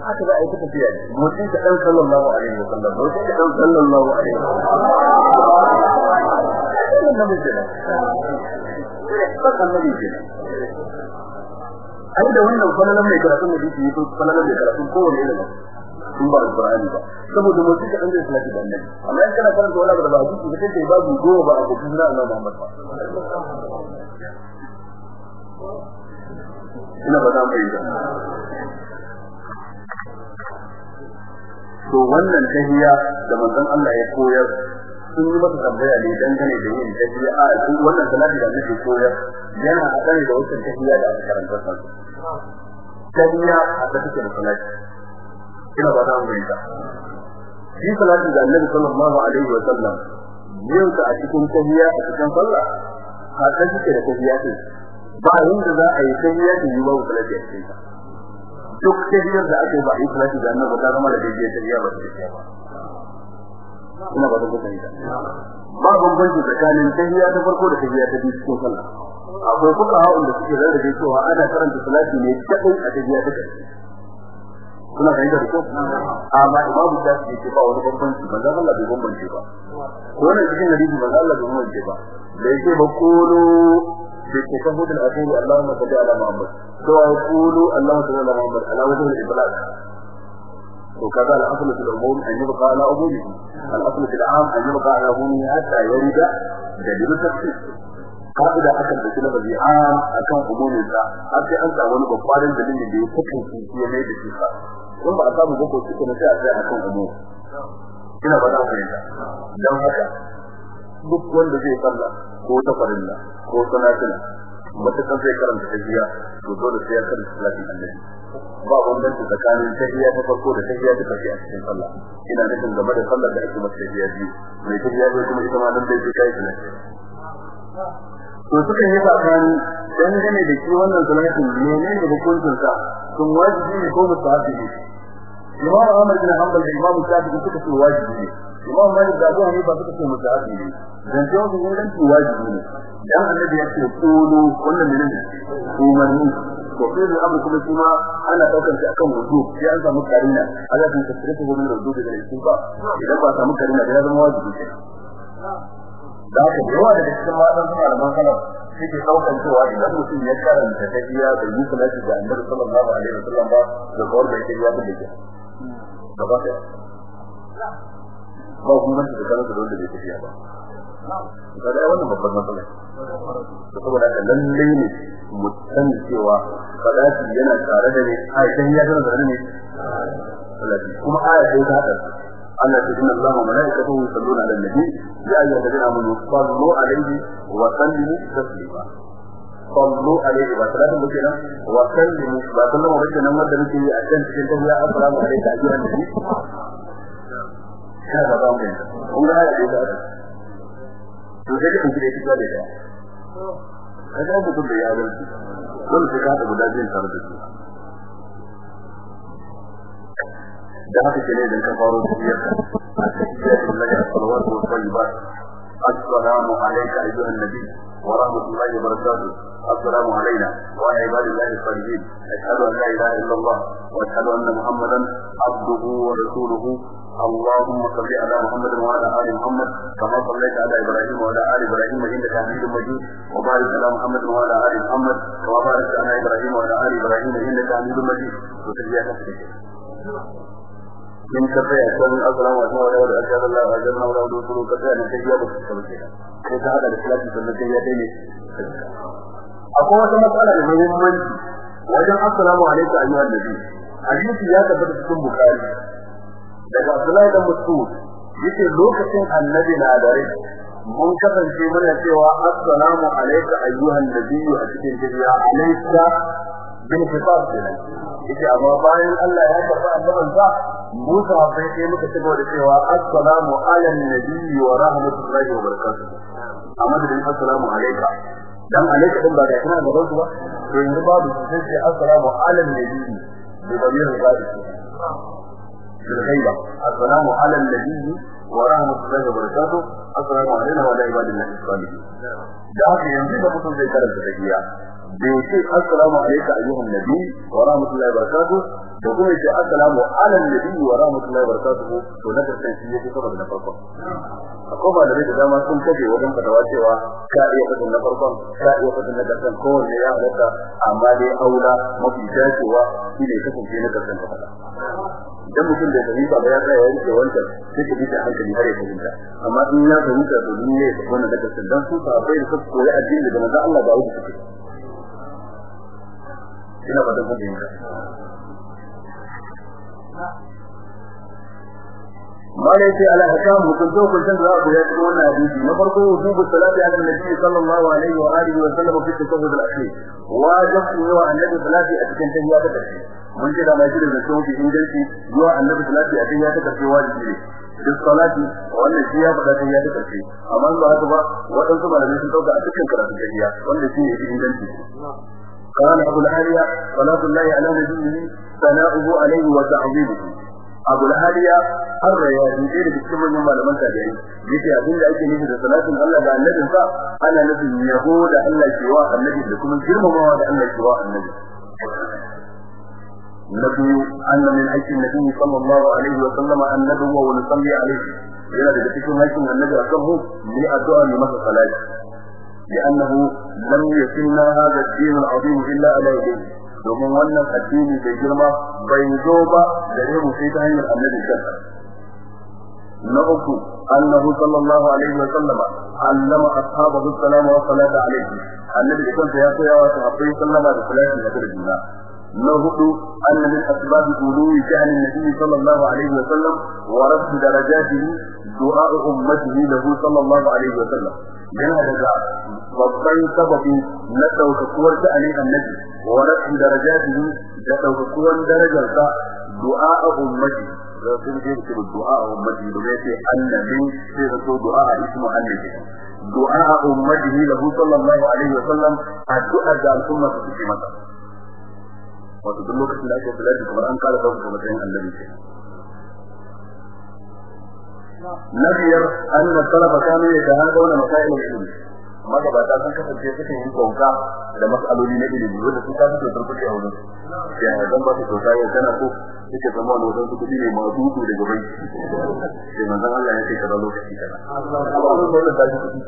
haka da aika tafiya mutum da dan sallallahu alaihi wasallam mutum da dan sallallahu alaihi wasallam annabi kenan sai annabi kenan ai da wannan falalan mai karatun da yake yi to falalan mai karatun kowanne irin sun ba alqur'ani ba. Saboda mutum da annabi. Amma in kana karanta wani abu da ba hadisi ba sai babu ba a cikin Allah Muhammad ina ba dan bai to wannan tahiyya da manzon Allah ya koyar sun yi masa tambaya ne dangane da yin tahiyya a sun wannan salati da nake koyar yana hadari da wannan tahiyya da aka karanta sa tahiyya a ta cikin salati. Ina ba da mun ta shi salati da Annabi sallallahu alaihi wa sallam. Yin ka a cikin tahiyya a cikin sallah. A ta cikin tahiyya ce. Ba yanda za a yi tahiyya da yi ba salati a cikin ta. Duk tahiyyar da yi ba yi salati da Annabi ta zama da daidai tahiyya ba ta ba. Ina ba da kuɗi ba. Bambanci tsakanin tahiyya ta farko da tahiyya ta biyu cikin sallah. Akwai fuka hawan da suke rarrabe cewa ana karanta salati ne kadai a tahiyya ta kai kuna fahimta da ko amma imamu da yake ba wani bambanci manzo Allah bai bambance ba ko ne cikin hadisi manzo Allah bai bambance ba da yake ba kulu bi tashahhud al-akhir Allahumma salli ala Muhammad to qulu Allahumma salli ala Muhammad ala wajhi al-itlaq وكذا الأصل في العموم أن يبقى على ka'ida akan da kina bazi a akan umumin da har sai an samu wani babban dalili da ya kuka shi ya mai da shi ba don ba a samu goko ko shi kuma sai a tsaya akan umum. Ina ba za ku yi dan haka duk wanda zai sallah ko ta farilla ko ta sanatuna matakan zai karanta tafiya to dole sai ya karanta salatin annabi. Ba wannan bambanci tsakanin tafiya ta farko da tafiya ta ƙarshe a cikin sallah. Ina nufin game da sallar da ake masa tafiya biyu. Mai tafiya biyu kuma ita ma nan dai sai kai ne to suka yi tsakani dangane da shi wannan salatin menene hukuncin sa kun wajibi ne ko mustahabi ne? Imam Ahmad bin Hanbal da Imam Shafi'i suka ce wajibi ne. Imam Malik da Abu Hanifa suka ce mustahabi ne. Dan cewa su gurin su wajibi ne. Dan annabi ya ce qulu wannan menene? Umarni. To sai da abu kuma kuma ana ɗaukar shi akan wudu. Sai an samu karina. Allah ya tsare shi gurin wudu da shi ba. Idan ba samu karina da ya zama wajibi ce da haka da yawa daga cikin matan suna da matsalar suke ɗaukar cewa idan mutum ya karanta tafiya da yi salati da annabi sallallahu alaihi wasallam ba da kawar da yake ya buɗe ke da ba ba kuma da karanta da wanda bai tafiya ba. Kada wannan babbar matsala saboda haka lalle ne mu san cewa fadati yana tare da ne ai dan ya tare da ne kuma aya sai ta hada Allah ya inna Allah wa malaikatahu yusalluna ala nabi. Ya ayyuha alladhina amanu sallu alayhi wa sallimu taslima. Sallu alayhi wa sallimu kina wa sallimu ba sallama ba kenan wanda nake a kan cikin tahiyya assalamu alayka ayyuhan nabi. Kada ba mu kun ga da to sai kun kire da mutum da ya dole sai ka da guda da su da haka ke ne idan ka faro tafiyar a tafiyar Allah salawatu wa tayyibat assalamu alayka ayyuhan nabi wa rahmatullahi wa barakatuh السلام علينا وعلى عباد الله الصالحين أشهد أن لا إله إلا الله وأشهد أن محمدا عبده ورسوله اللهم صل على محمد وعلى ال محمد كما صليت على ابراهيم وعلى ال ابراهيم انك حميد مجيد وبارك على محمد وعلى ال محمد كما باركت على ابراهيم وعلى ال ابراهيم انك حميد مجيد وتجيئك من كفية أسلام الأظلام وأسماء وليول أجاب الله وأجابنا ورودوا وصلوا كفية أن تجيب السلطية كيف هذا الإسلام في المسيح يديني أقوى سمسألة لهم من وجن السلام عليك أيها النبي. أجلس يا كبير سكون مخالي لذا الله إذا مسؤول يتي لوك سين النبي نادري منكفا في من يتوى السلام عليك أيها النبي أجلس yace amma bayan Allah ya karba annaban sa Musa bai sai muka ci da cewa assalamu ala nabiyyi wa rahmatullahi wa barakatuh amma da assalamu alayka dan alayka din ba ga kana da wasu ba to yanzu babu sai assalamu ala nabiyyi bi damir al-ghaib بالغيبة السلام على النبي ورحمة الله وبركاته السلام علينا وعلى عباد الله الصالحين da haka yanzu da mutum zai karanta tafiya bai ce assalamu alayka ayyuhan nabi wa rahmatullahi wa barakatuh? Da kuma ce assalamu ala nabi wa rahmatullahi wa barakatuh. To na ƙarshen shi yake saboda na farko. Akwai malamai da dama sun kaje wajen fatawa cewa ka iya faɗin na farkon ka iya faɗin na ƙarshen kowanne ya halatta amma dai aula mafi dacewa shi ne idan mutum da fahimta ba ya tsaya ya riƙe wancan sai ka da hankali har ya fahimta. Amma in ya fahimta to ne ya wannan da ƙarshen dan su sahabbai da suka koyi addini daga manzon Allah ba wuce ina ba da fahimta. Mala ya ce ala hakam hukunta hukuncin da za ku yi cikin wannan hadisi. Na farko wujubu salati ala nabi sallallahu alaihi wa alihi wa sallam fi tashahhud al-akhir wajib ne wa annabi salati a cikin tahiyya ta ƙarshe. Mun ce da mai da wuce inganci zuwa annabi salati a tahiyya ta ƙarshe wajibi ne. Duk salati wannan shi ya faɗa tahiyya ta ƙarshe. Amma ba haka ba waɗansu malamai sun ɗauka a cikin karatu tahiyya wanda shi ne inganci. قال أبو العالية صلاة الله على نبيه ثناؤه عليه وتعظيمه abu haliya har da ya yi da cikin manyan malaman tabi'i yake abin da ake nufi da salatin Allah da annabin sa ana nufin yabo da Allah ke wa annabi da kuma girmamawa da Allah ke wa annabi نبي أن من حيث النبي صلى الله عليه وسلم أن ندعو ونصلي عليه إلى ذلك حيث النبي أكبر لأدعى لمسا صلاة لأنه لم يسلنا هذا الدين العظيم إلا على يديه domin wannan addini da girma bai zo ba gare mu sai ta hanyar annabi kansa na uku annahu sallallahu alaihi wa sallam allama ashabahu salama wa salata alaihi annabi kansa ya koya wa sahabbai sallama da salati da juna na hudu anna min asbab uluwi sha'ani nabi sallallahu alaihi wa sallam wa radd darajatihi du'a ummatihi lahu sallallahu alaihi wa sallam yana daga babban sababi na ɗaukakuwar ta ali annabi wa rafi darajatihi da daukakuwar darajarsa du'a ummati da sun je su du'a ummati da yake annabi sai da so du'a ismu annabi. Du'a ummatihi lahu sallallahu alaihi addu'a da al'umma su ke mata wato duk lokacin da ake bulati kamar an kala annabi kenan. na biyar an na talaba kanu ya da hanga wannan masailin ilimi. Magabata sun kasance suka yi kauka da mas'aloli na ilimi wanda sun kasu da turbuɗe a wurin. Ya dan ba su kyauta ya tana ko suke zama wani wajen su kuɗi ne ma dutu da gaban sai manzan Allah ya ce kaza lokaci kaza. Ya ta ji kuɗi.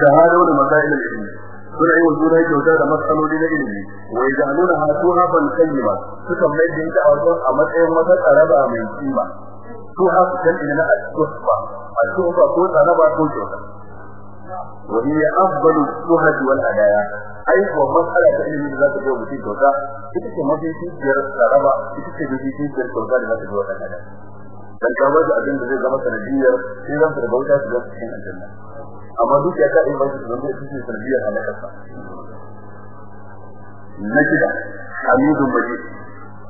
Da hanga masailin ilimi. Kuna yi wa juna kyauta da matsaloli na ilimi. Wai da nuna hatu haban kayyima suka mai da ita a matsayin wata tsaraba mai kima. su hafu kan ina na al-tuhfa al-tuhfa ko tsaraba ko kyauta وهي أفضل الشهد والهدايا أي هو مسألة علم ذات اليوم في الكوتا إذا ما في شيء جرى السرابة إذا في شيء جرى الكوتا ذات اليوم الهدايا dan ka waje abin da zai zama sanadiyar sai zan da bauta su zama cikin aljanna amma duk ya ka yi ba su zama cikin sanadiyar halakarsa na shida hamidun majid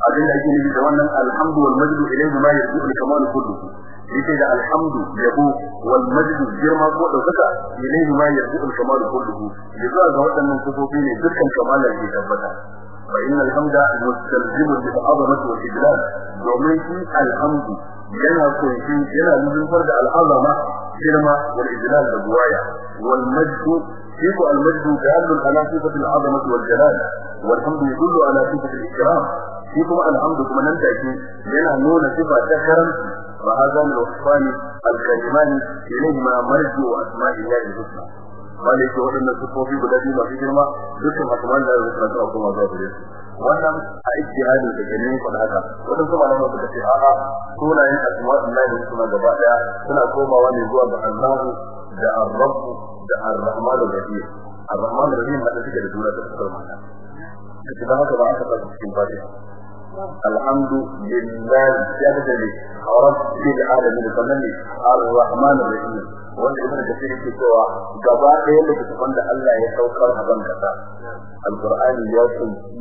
abin da ake nufi da wannan alhamdu wal majdu ilayhi ma yarju al kamal kulluhu yake da alhamdu yabo wal majdu girma ko ɗaukaka ilayhi ma yarju al kamal kulluhu yanzu ga waɗannan sifofi ne dukkan kamalar ke tabbata. Fa inna alhamda mustalzimu bi azamati wal ijlal. Domin shi alhamdu yana ƙunshi yana nufar da al'azama girma wal ijlal da buwaya. Wal majdu shi ko al majdu dalil ala sifati al azamati wal jalal wal hamdu yadullu ala sifati al ikram shi kuma alhamdu kuma nan take yana nuna sifa ta karamci وهذان الوصفان الكريمان إليهما مرجع أسماء الله الحسنى wanda ke waɗannan sufofi guda biyu masu girma dukkan asman da zai tsara kuma zuwa gare su wannan a ijtihadin da ke nemi faɗa haka waɗansu malaman suka ce a'a sunayen asma'ul lahi suna gaba daya suna komawa ne zuwa ga Allah da ar-rabb da ar-rahman ar-rahim. Ar-rahman ar-rahim da take da juna da tsakar mata. Kace ba haka ba aka ta cikin fatiha alhamdu lillahi jadali rabbil alamin sannan ar-rahman rahim wanda ibn kafir yake cewa gaba ɗaya da tafan da Allah ya saukar a ban kasa alqur'ani ya ƙunshi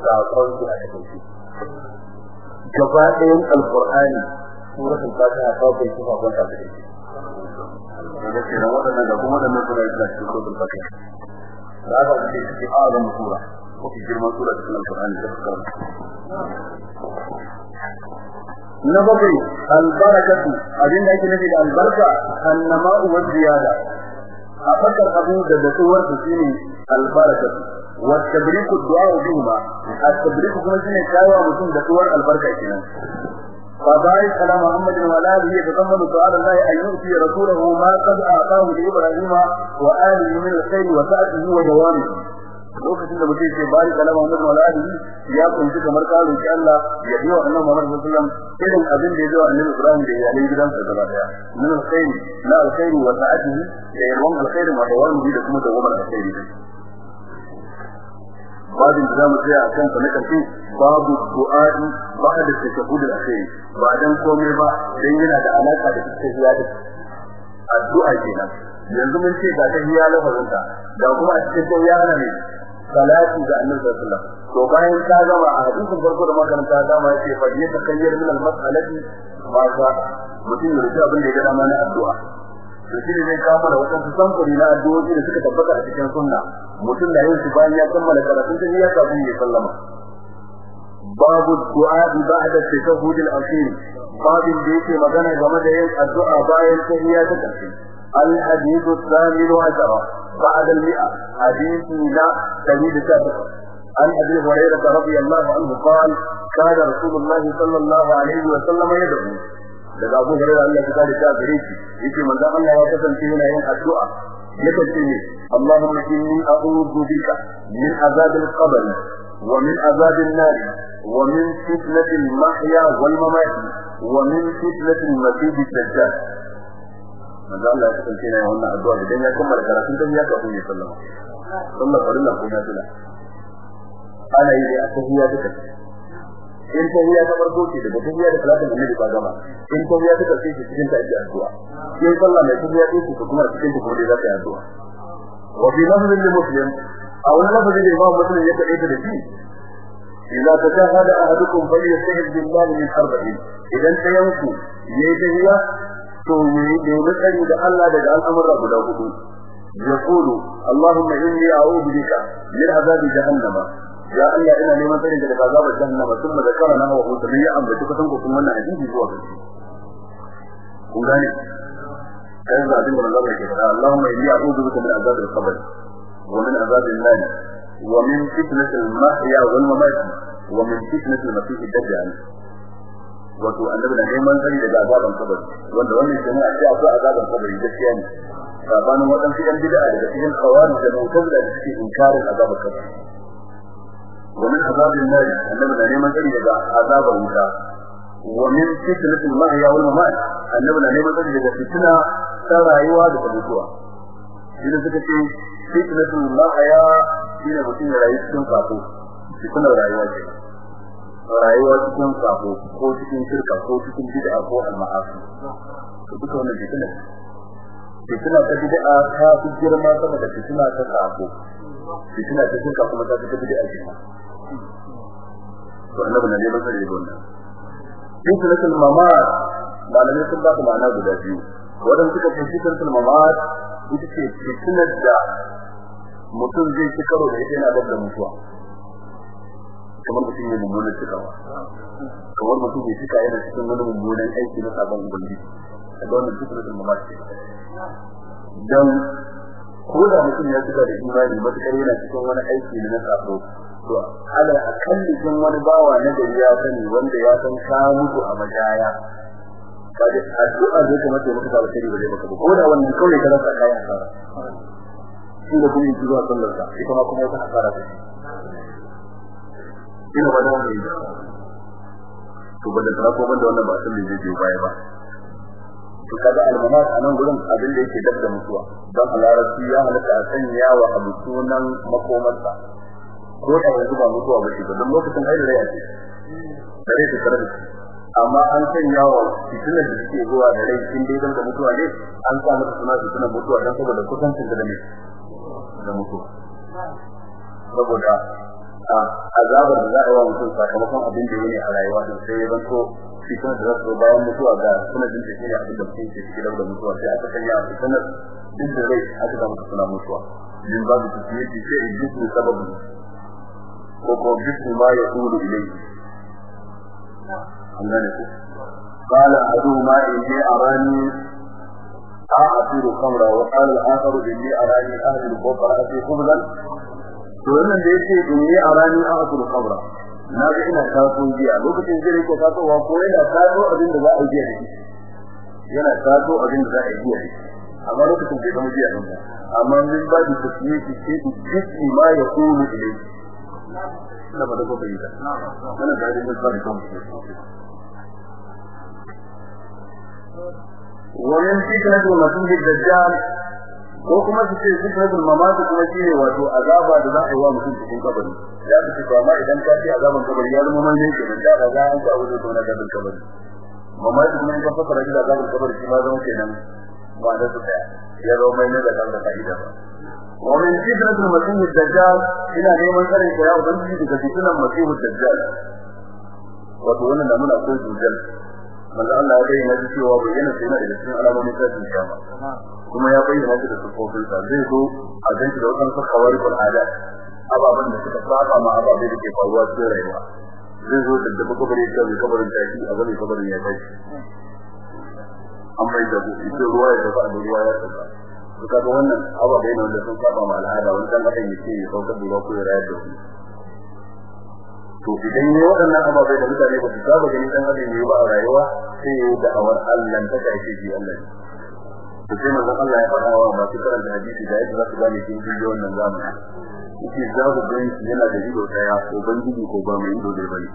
saƙon shi a cikin shi gaba ɗayan alqur'ani suratul fatiha ta ƙunshi saƙon ta cikin da ke da wadannan da da da da na bakwai albarakatu abin da ake nufi da albarka annama wa ziyada a fakar abu da datuwar su shine albarakatu wa tabriku du'a bihima at-tabriku kuma shine kawo mutum datuwar albarka kenan فبارك على محمد وعلى اله يتضمن سؤال الله ان يؤتي رسوله ما قد اعطاه لابراهيم واله من الخير وسعته ودوامه lokacin da mutum ke bari kalama Muhammad wa alihi ya kunshi kamar ka roki Allah ya biyo annabi Muhammad sallallahu alaihi wasallam irin abin da ya zo annabi Ibrahim da iyalan gidansa gaba daya min alkhairi la alkhairi wa sa'atihi da yawan alkhairi ma da wani da kuma da wamar alkhairi babin da za mu tsaya a kan na ƙarshe babu du'a'i ba'da tashahhud al-akhir ba dan komai ba dan yana da alaka da da addu'a kenan. Yanzu mun ce ga tahiyya lafazinta da kuma a cikin tahiyya ana ne salati ga annabi sallallahu alaihi wasallam. To bayan ta gama a hadisin farko da makaranta dama ya ce fa ya takayyar min al-mas'alati ma sha mutum ya rubuta abin da ya ga dama na addu'a. to shi ne zai kawo da wasu samfuri na addu'o'i da suka tabbata a cikin sunna mutum da yin su bayan ya kammala karatun sai ya kafin ya sallama babu du'a ba'da tashahhud al-akhir babin da yake magana game da yin addu'a bayan tahiyya ta karshe الحديث الثامن عشر بعد المئة حديث لا تزيد سابق عن ابي هريره رضي الله عنه قال كان رسول الله صلى الله عليه وسلم يدعو daga Abu Hurairah Allah ya kare ta gare shi yake manzon Allah ya kasance yana yin addu'a. Yake ce Allahumma inni a'udhu bika min azab al-qabr wa min azab an-nar wa min fitnati al-mahya wal mamat wa min fitnati al-masih ad-dajjal manzo Allah ya kasance yana wannan addu'a idan ya kammala karatun dan ya kafin ya sallama. Farilla ko na tuna ana yi da tahiyya duka. in tahiyya ta farko ce da tahiyya da salatin annabi ba gama in tahiyya ta karshe ce cikin ta ake addu'a sai sallah mai tahiyya ce ko kuma cikin ta kuma dai za ta yi addu'a wa fi lafzin li muslim a wani lafzin da imam muslim ya kaɗe ta da shi إذا تشهد أحدكم فليستهد بالله من أربعين إذا أنت ينكو يجهي to nemi tsari da Allah daga al'amura guda hudu yaqulu Allahumma inni a'udhu bika min azabi jahannama ya Allah ina neman tsari daga azabar jahannama thumma zakarna wa huwa ya ambaci kusan ko kuma wannan hadisi zuwa ga kun gane? Kai da abin da Allah fara Allahumma inni a'udhu bika min azabi al-qabr wa min azabi an-nar wa min fitnati al-mahya wal mamat wa min fitnati al-masih ad-dajjal. Wato annabi na neman tsari daga azaban kabari wanda wannan shi ne a cewa kabari gaskiya ne. Sabanin waɗansu yan bid'a daga cikin kawari da mutazila da suke inkarin azaban kabari. Min azabin nar annabi na neman tsari daga azaban wuta fitnatil mahya wal mamat annabi na neman tsari daga fitna ta rayuwa da mutuwa idan suka ce fitnatul mahya shine mutum ya rayu cikin kafo fitnar rayuwa ce rayuwa cikin sabo ko cikin shirka ko cikin bid'a ko al-ma'asi to duka wannan fitina fitina ta bid'a ta fi girma sama da fitina ta sabo fitina ta shirka kuma ta fi bid'a girma to annabi ne ba sai wannan fitnatul mamat malamai sun ba su ma'ana guda biyu. Wadanda suka ce fitnatul mamat ita ce fitnar da mutum zai ci karo da ita yana da mutuwa. Kamar mutum ya mummunan cikawa. Kamar mutum ya cika yana cikin wani mummunan aiki na sabon ubangiji. Da wannan cikin da mamaci dan ko da mutum ya cika da imani matuƙar yana cikin wani aiki na sabo to ala akalli kin wani bawa na gari ya sani wanda ya san ka mutu a majaya. Kaje addu'a zai kuma ce maka sai ba zai maka ko da wannan kawai ka rasa kayan asara shi da kuma zuwa sallar ka ita ma kuma wata asara ce. Ina da wannan. To banda tara ko banda wannan ba me zai je baya ba. To kaga almamat a nan gurin abin da yake dabda mutuwa. Don a larabci ya halatta a sanya wa abu sunan makomarsa. Ko da yanzu ba mutuwa ba ce ba don lokacin aida rai a ce. Dare ta da amma an sanya wa fitilar da suke zuwa da rai in dai da mutuwa ne an sa mata suna fitilar mutuwa don saboda kusancin da ne da mutuwa. Saboda azabar da za a yi wa mutum sakamakon abin da yake a rayuwa din sai ya zanto fitar da zasu bayan mutuwa ga suna jin take ne abin da mutum ke cikin da mutuwa sai aka sanya a fitilar din da rai aka ga mutum suna mutuwa din babu tafiye ce sai in jisu sababu ko ko jisu ma ya tsuru ilai an gane ku قال أحدهما إني أراني أعصر خمرا وقال الآخر إني أراني أهل فوق رأسي خبزا to wannan da yake in yi a rani a asuru kabra na ga ina taso jiya lokacin jiya yake tasowa ko yana taso abin da za a jiya da shi yana taso abin da za a jiya da shi amma lokacin bai zama jiya din amma min ba da tafiye ki ce ku jiki ma ya kulu ilai ina ba da ko bai da kana da irin da ba da ومن فتنة المسيح الدجال ko kuma su ce fitnatul mamati kuma shine wato azaba da za a yi wa mutum cikin kabari ya fi cewa ma idan ka ce azaban kabari ya zama mai ne da da ga an ka wuce to na gaban kabari mamati kuma in ka fasara da azaban kabari shi ma zama kenan ba da su daya ya zama mai ne da kan da kaida ba ومن فتنة المسيح الدجال إلى نيمان كان يقول يا أبنتي بكفتنة المسيح الدجال وتقولنا لمن أقول الدجال manzo Allah ya bayyana cewa bayyana sai na da cikin alamomin tashin kiyama kuma ya bayyana shi da sufofin sa zai zo a ganci da wannan kawari kul ada ababan da suka saba ma ababai da ke faruwa cikin rayuwa. Zai zo da dabba kabari da kabarin tashi a ba ne kabarin ya tashi. Amma da ita ruwa ya tafi da ruwa ya tafi. Suka ga wannan ababai ne wanda sun saba ma al'ada wani dan adam yake ya saukar da ruwa ko ya da su to idan ne waɗannan ababai da mutane ba su saba gani dan adam ne ba a rayuwa sai ya yi da'awar Allah ta kai shi Allah to sai manzon Allah ya faɗa wa masu karanta hadisi da yadda za su gane kin ji wannan zamani. Yake za ku gani yana da ido ɗaya ko bangiji ko ba mai ido dai ba ne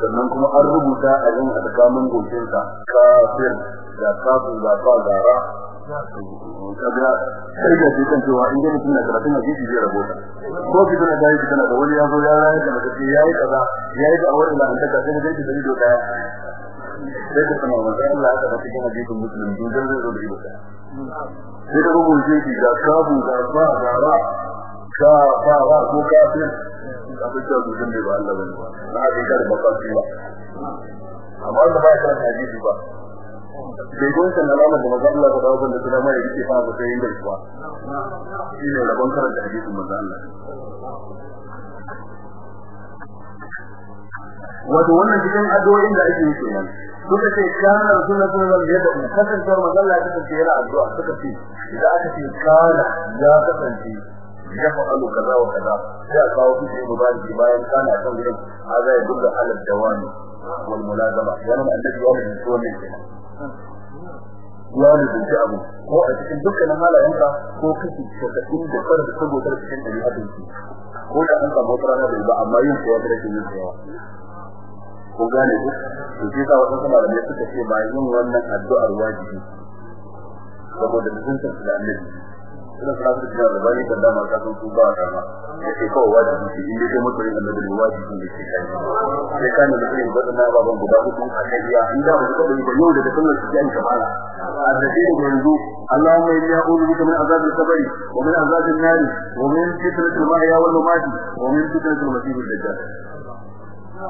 sannan kuma an rubuta a yin a gocinsa kafir da kafin da fa gara kaga sai da cikin cewa in ga mutum na karatun hadisi zai rabota ko ki tana da yake tana da wani ya ya rayu da mutum yayi kaza yayi da awar da an taka sai da ido ɗaya sai da kuma wanda Allah ya tabbata cikin hadisin muslim din da zai zo da ido sai da rubuce shi da kabu da ba gara ka fa wa ko kafir. Kafin da mutum ne ba Allah ba ne ba. A da bakasi ba. Amma da ba ka hadisi ba. Bai gon san alamar da manzo Allah da dawo da kuma mai yake fa ba sai inda kuwa shi ne rabon karanta hadisin manzo Allah. Wato wannan cikin addu'o'in da ake yi kenan. Suka ce kana sunan sunan da yadda kasancewar manzo Allah ta ce yana addu'a. Suka ce idan aka ce kana ya kasance ya fa'alu kaza wa kaza sai a kawo fiye mubariki bayan kana kan gurin haza ya duka alal dawani wal mulazama. Yana annabi ya rubuta wannan kenan. Ya rubuta abu. Ko a cikin dukkanin halayenka ko kashi casa'in da fara da saboda cikin ɗabi'atun ki. Ko da an samu rana bai ba amma yin kowa da rashin yin ko gane ku? To shi sa wasu kuma da suka ce ba yin wannan addu'ar wajibi saboda mutuntar da annabi. Fara da cewa da bani da dama ka san su ba ta ma yake kawai wajibi shi inda kai mutum da da wajibi ne ke kai. Sai kan da da na baban guda uku a kai ya inda ba ka bari ba yau da kuma su ji kamala addini yanzu Allahumma inni a'udhu bika min azab al-qabr wa min azab an-nar wa min fitnati al-mahya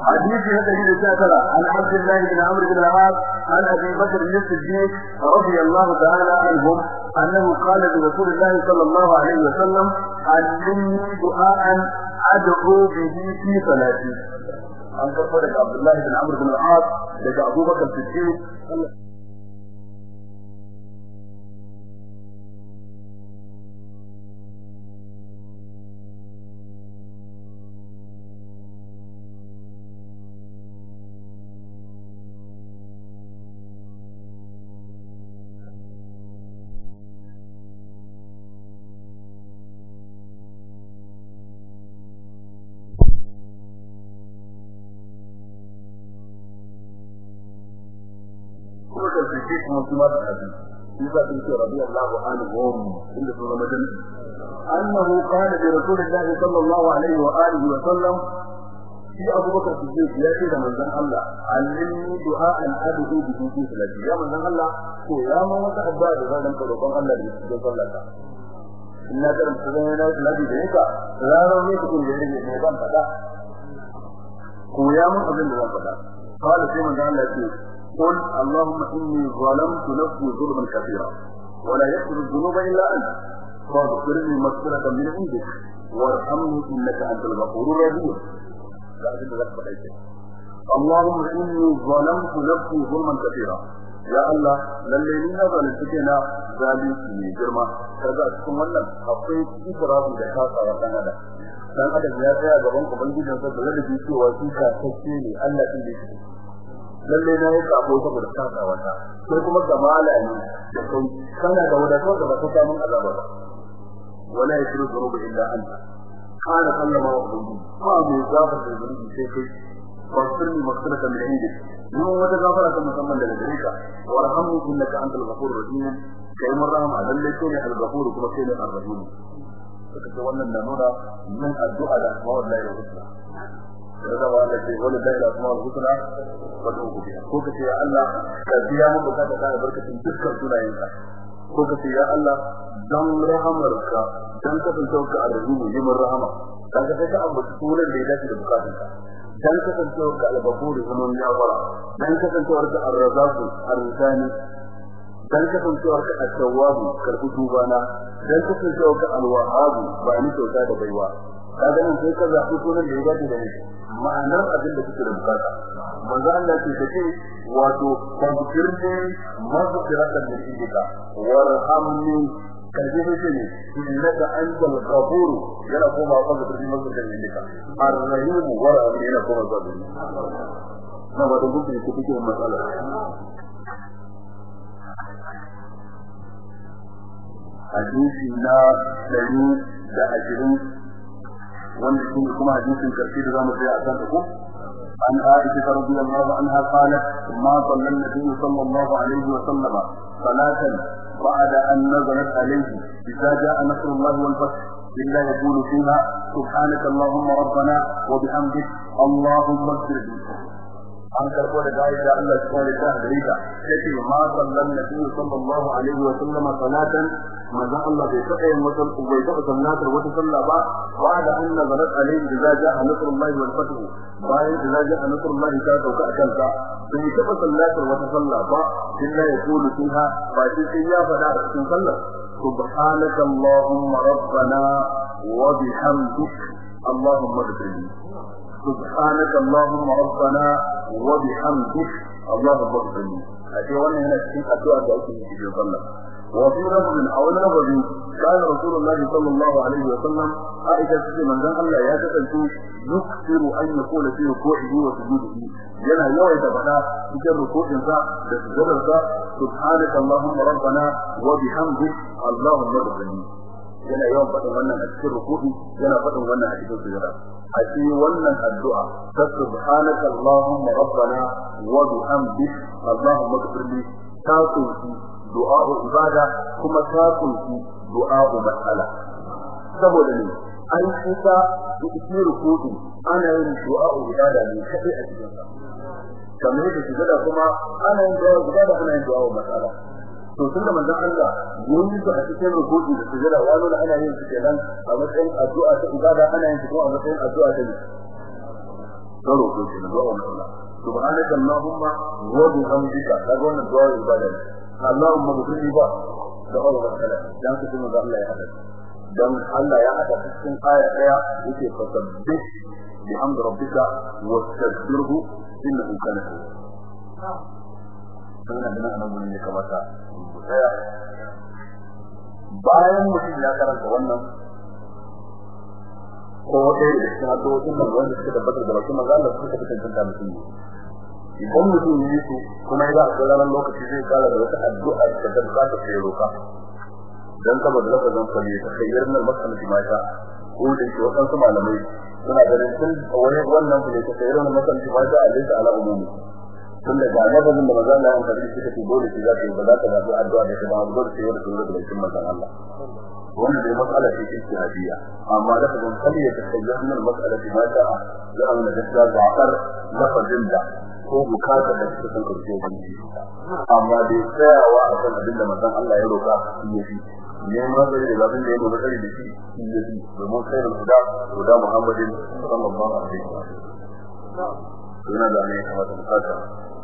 حديث هذا الذي ذكر عن عبد الله بن عمرو بن العاص عن ابي بكر بن الصديق رضي الله تعالى عنهم انه قال لرسول الله صلى الله عليه وسلم علمني دعاء ادعو به في صلاتي an karɓo daga Abdullahi bin Amr bin Al-As daga Abu Bakar kuma su ma da hadisi shi za su ce radiyallahu anhu inda su zama dan annahu qala bi rasulillahi sallallahu alaihi wa alihi wa sallam. Shi Abu Bakar Siddiq ya ce da manzon Allah allimni du'a an adu bi fi salati. Ya manzon Allah ko ya mun wata addu'a da zan ka roƙon Allah da cikin sallarka. Inna karam sunan na nabi da yaka ranar ne kun da ne ban fada ko ya mun abin da zan fada qala sai manzon Allah ya ce قل اللهم إني ظلمت نفسي ظلما كثيرا ولا يغفر الذنوب إلا أنت فاغفر لي مغفرة من عندك وارحمني إنك أنت الغفور الرحيم اللهم إني ظلمت نفسي ظلما كثيرا ya Allah lalle ni na zalunci kaina zalunci ne girma kaga a cikin wannan akwai israfu da kasa wa dan adam dan adam ya tsaya gaban ubangijin sa da zai ji cewa shi ka sace ne Allah din da shi lalle na yi sabo saboda kasa wata. Sai kuma gamala ne da kai kana da wadatar da baka samu azaba ba. Wala yashru dhunuba illa anta. Kana sallama wa ubangiji. Ma mai zafar da zunubi sai kai. Fasirni maghfiratan min indik mun wata gafara ta musamman daga gare ka. Warhamni innaka antal ghafurur rahim. Kai mun rahama. Lalle kai ne al-ghafur kuma kai ne ar-rahim. Suka ce wannan da nuna yin addu'a da lahi husna daga ba da ce wani da ila asma'ul husna wa du'u biha ko kace ya Allah ka ta barkatun dukkan sunayenka. Ko kace ya Allah dan rahamarka dan kasancewarka ar-rahim yimin rahama kaga sai ka ambaci sunan da ya dace da bukatunka. Dan kasancewar ka al-ghafur zaman yawara dan kasancewar ka ar-razzaq ar-rizani dan kasancewar ka at-tawwab karbu tubana dan kasancewar ka al-wahhab ba ni da baiwa. Kaga nan sai ka zaɓi sunan da ya dace da ni. Ma'anar abin da kike da buƙata. Manzo Allah ke ce wato kafirne mazkuratan min indika warhamni. Kaje ne ne innaka antal ghafur yana koma fa da cikin mazkur din dika ar-rahim wa rahim yana koma zuwa din na ba da gudu ku kike matsala. Hadisi na dari da ajirin wanda shi kuma hadisin ƙarshe da za mu tsaya a kan ku an aisha radiyallahu anha qalat ma salla an-nabi sallallahu alaihi wa sallam salatan ba'da an nazalat alayhi idza ja'a nasrullahi wal fath illa yaqulu fiha subhanaka allahumma rabbana wa bihamdik allahumma ighfir an karbo da gaya da Allah subhanahu wa ta'ala rida yace ma sallan nabi sallallahu alaihi wa sallama salatan manzo Allah bai taɓa yin wata bai taɓa sallatar wata sallah ba wa da anna zalat alaihi idza ja'a nasrullahi wal fath bayan idza ja'a nasrullahi ta dauka akan sa bai taɓa sallatar wata sallah ba illa yaqulu fiha ba sai ya fada a cikin sallar subhanaka allahumma rabbana wa bihamdik اللهم اغفر لي سبحانك اللهم ربنا وبحمدك اللهم اغفر لي ake wannan yana cikin addu'a da ake yi cikin sallah wa fi rajulin aw nabawi kana rasulullahi sallallahu alaihi wa sallam aisha ce manzon Allah ya kasance yuksiru an yaqula fi ruku'ihi wa sujudihi yana yawaita bada cikin ruku'in sa da sujudar sa subhanaka allahumma rabbana wa bihamdik allahumma ighfir li yana yawan faɗin wannan a cikin ruku'i yana faɗin wannan a cikin sujada. A cikin wannan addu'a ta subhanaka allahumma rabbana wa bihamdik allahumma ighfir li ta ƙunshi du'a ibada kuma ta ƙunshi du'a mas'ala. Saboda ne an kusa cikin ruku'i ana yin du'a ibada ne kadai a cikin sa kamar yadda sujada kuma ana yin du'a ibada ana yin du'a mas'ala. To tunda manzon Allah yayin su a cikin rubutu da sujada ya nuna ana yin su kenan a matsayin addu'a ta ibada ana yin su kuma a matsayin addu'a ta karo ko shi da Allah. Subhanaka allahumma wa bihamdika. Kaga wannan du'a ibada allahumma bihamdika ba. Da Allah ta'ala dan su kuma Allah ya hada dan Allah ya hada cikin aya ɗaya yake fasabbih bihamdi rabbika wastaghfirhu innahu kana sannan da nan gurin ya kamata tsaya. Bayan mutum ya karanta wannan ko dai da cikin addu'o'in wanda suka tabbatar da bakin manzo Allah suka fitar da mutum idan mutum yi kuma ya ga ranar lokaci zai kara da wata addu'a da ta buƙata ta roka dan saboda lafazin fali ta kayyar nan masallaci mata ko da shi wadansu malamai suna ganin sun wannan fali ta kayyar nan masallaci mata a laisa ala umumi tun da ga lafazin da manzon Allah amfani suka ce dole shi za ka yi ba za ka zaɓi addu'a da ta ba dole sai wanda sun da cikin manzon Allah. Wannan dai matsala ce cikin hadiya amma da kan kalli ya tsaye wannan matsala ce mata da an da ta zakar lafazin da ko buƙata da suka san ƙarshe wani amma dai tsayawa a kan abin da manzon Allah ya roƙa shi ya fi. Neman zai da abin da ya roƙa da shi shi ya fi. Domin sai da huda huda Muhammadin sallallahu alaihi wasallam yana da ne kamar buƙata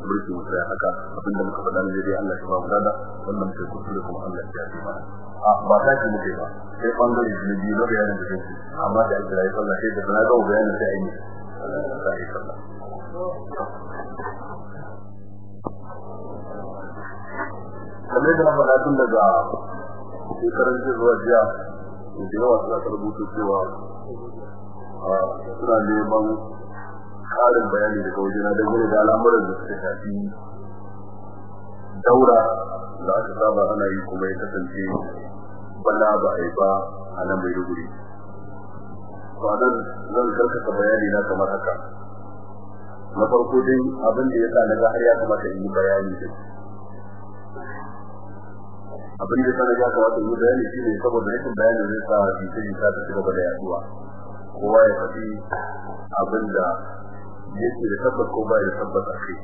burki mu sai haka abin da muka faɗa ne dai Allah ya ba mu dada wannan sai kuskure kuma Allah ya yi mana. A ba ta ce muke ba sai ɓangare ne biyu na bayanin da kake amma da ake rayu sallah sai da na ga bayanin sai ayi sai sallah. Kamar da faɗa tun daga shekaran jiya zuwa jiya da yawa suna ta rubutu cewa suna neman ƙarin bayani daga wajena dangane da al'amuran da suka shafi daura da aka saba ana yi kuma ya kasance bana ba a yi ba a nan mai ruguri to nan zan karkata bayani na kamar haka. Na farko dai abin da ya sa na har ya kamata yi bayani din. Abin da ya sa kamata yi bayani shi ne saboda rashin bayanin zai sa jita-jita ta ci gaba da yaɗuwa. Kowa ya faɗi abin da yake da tabbas ko ba ya tabbas a kai.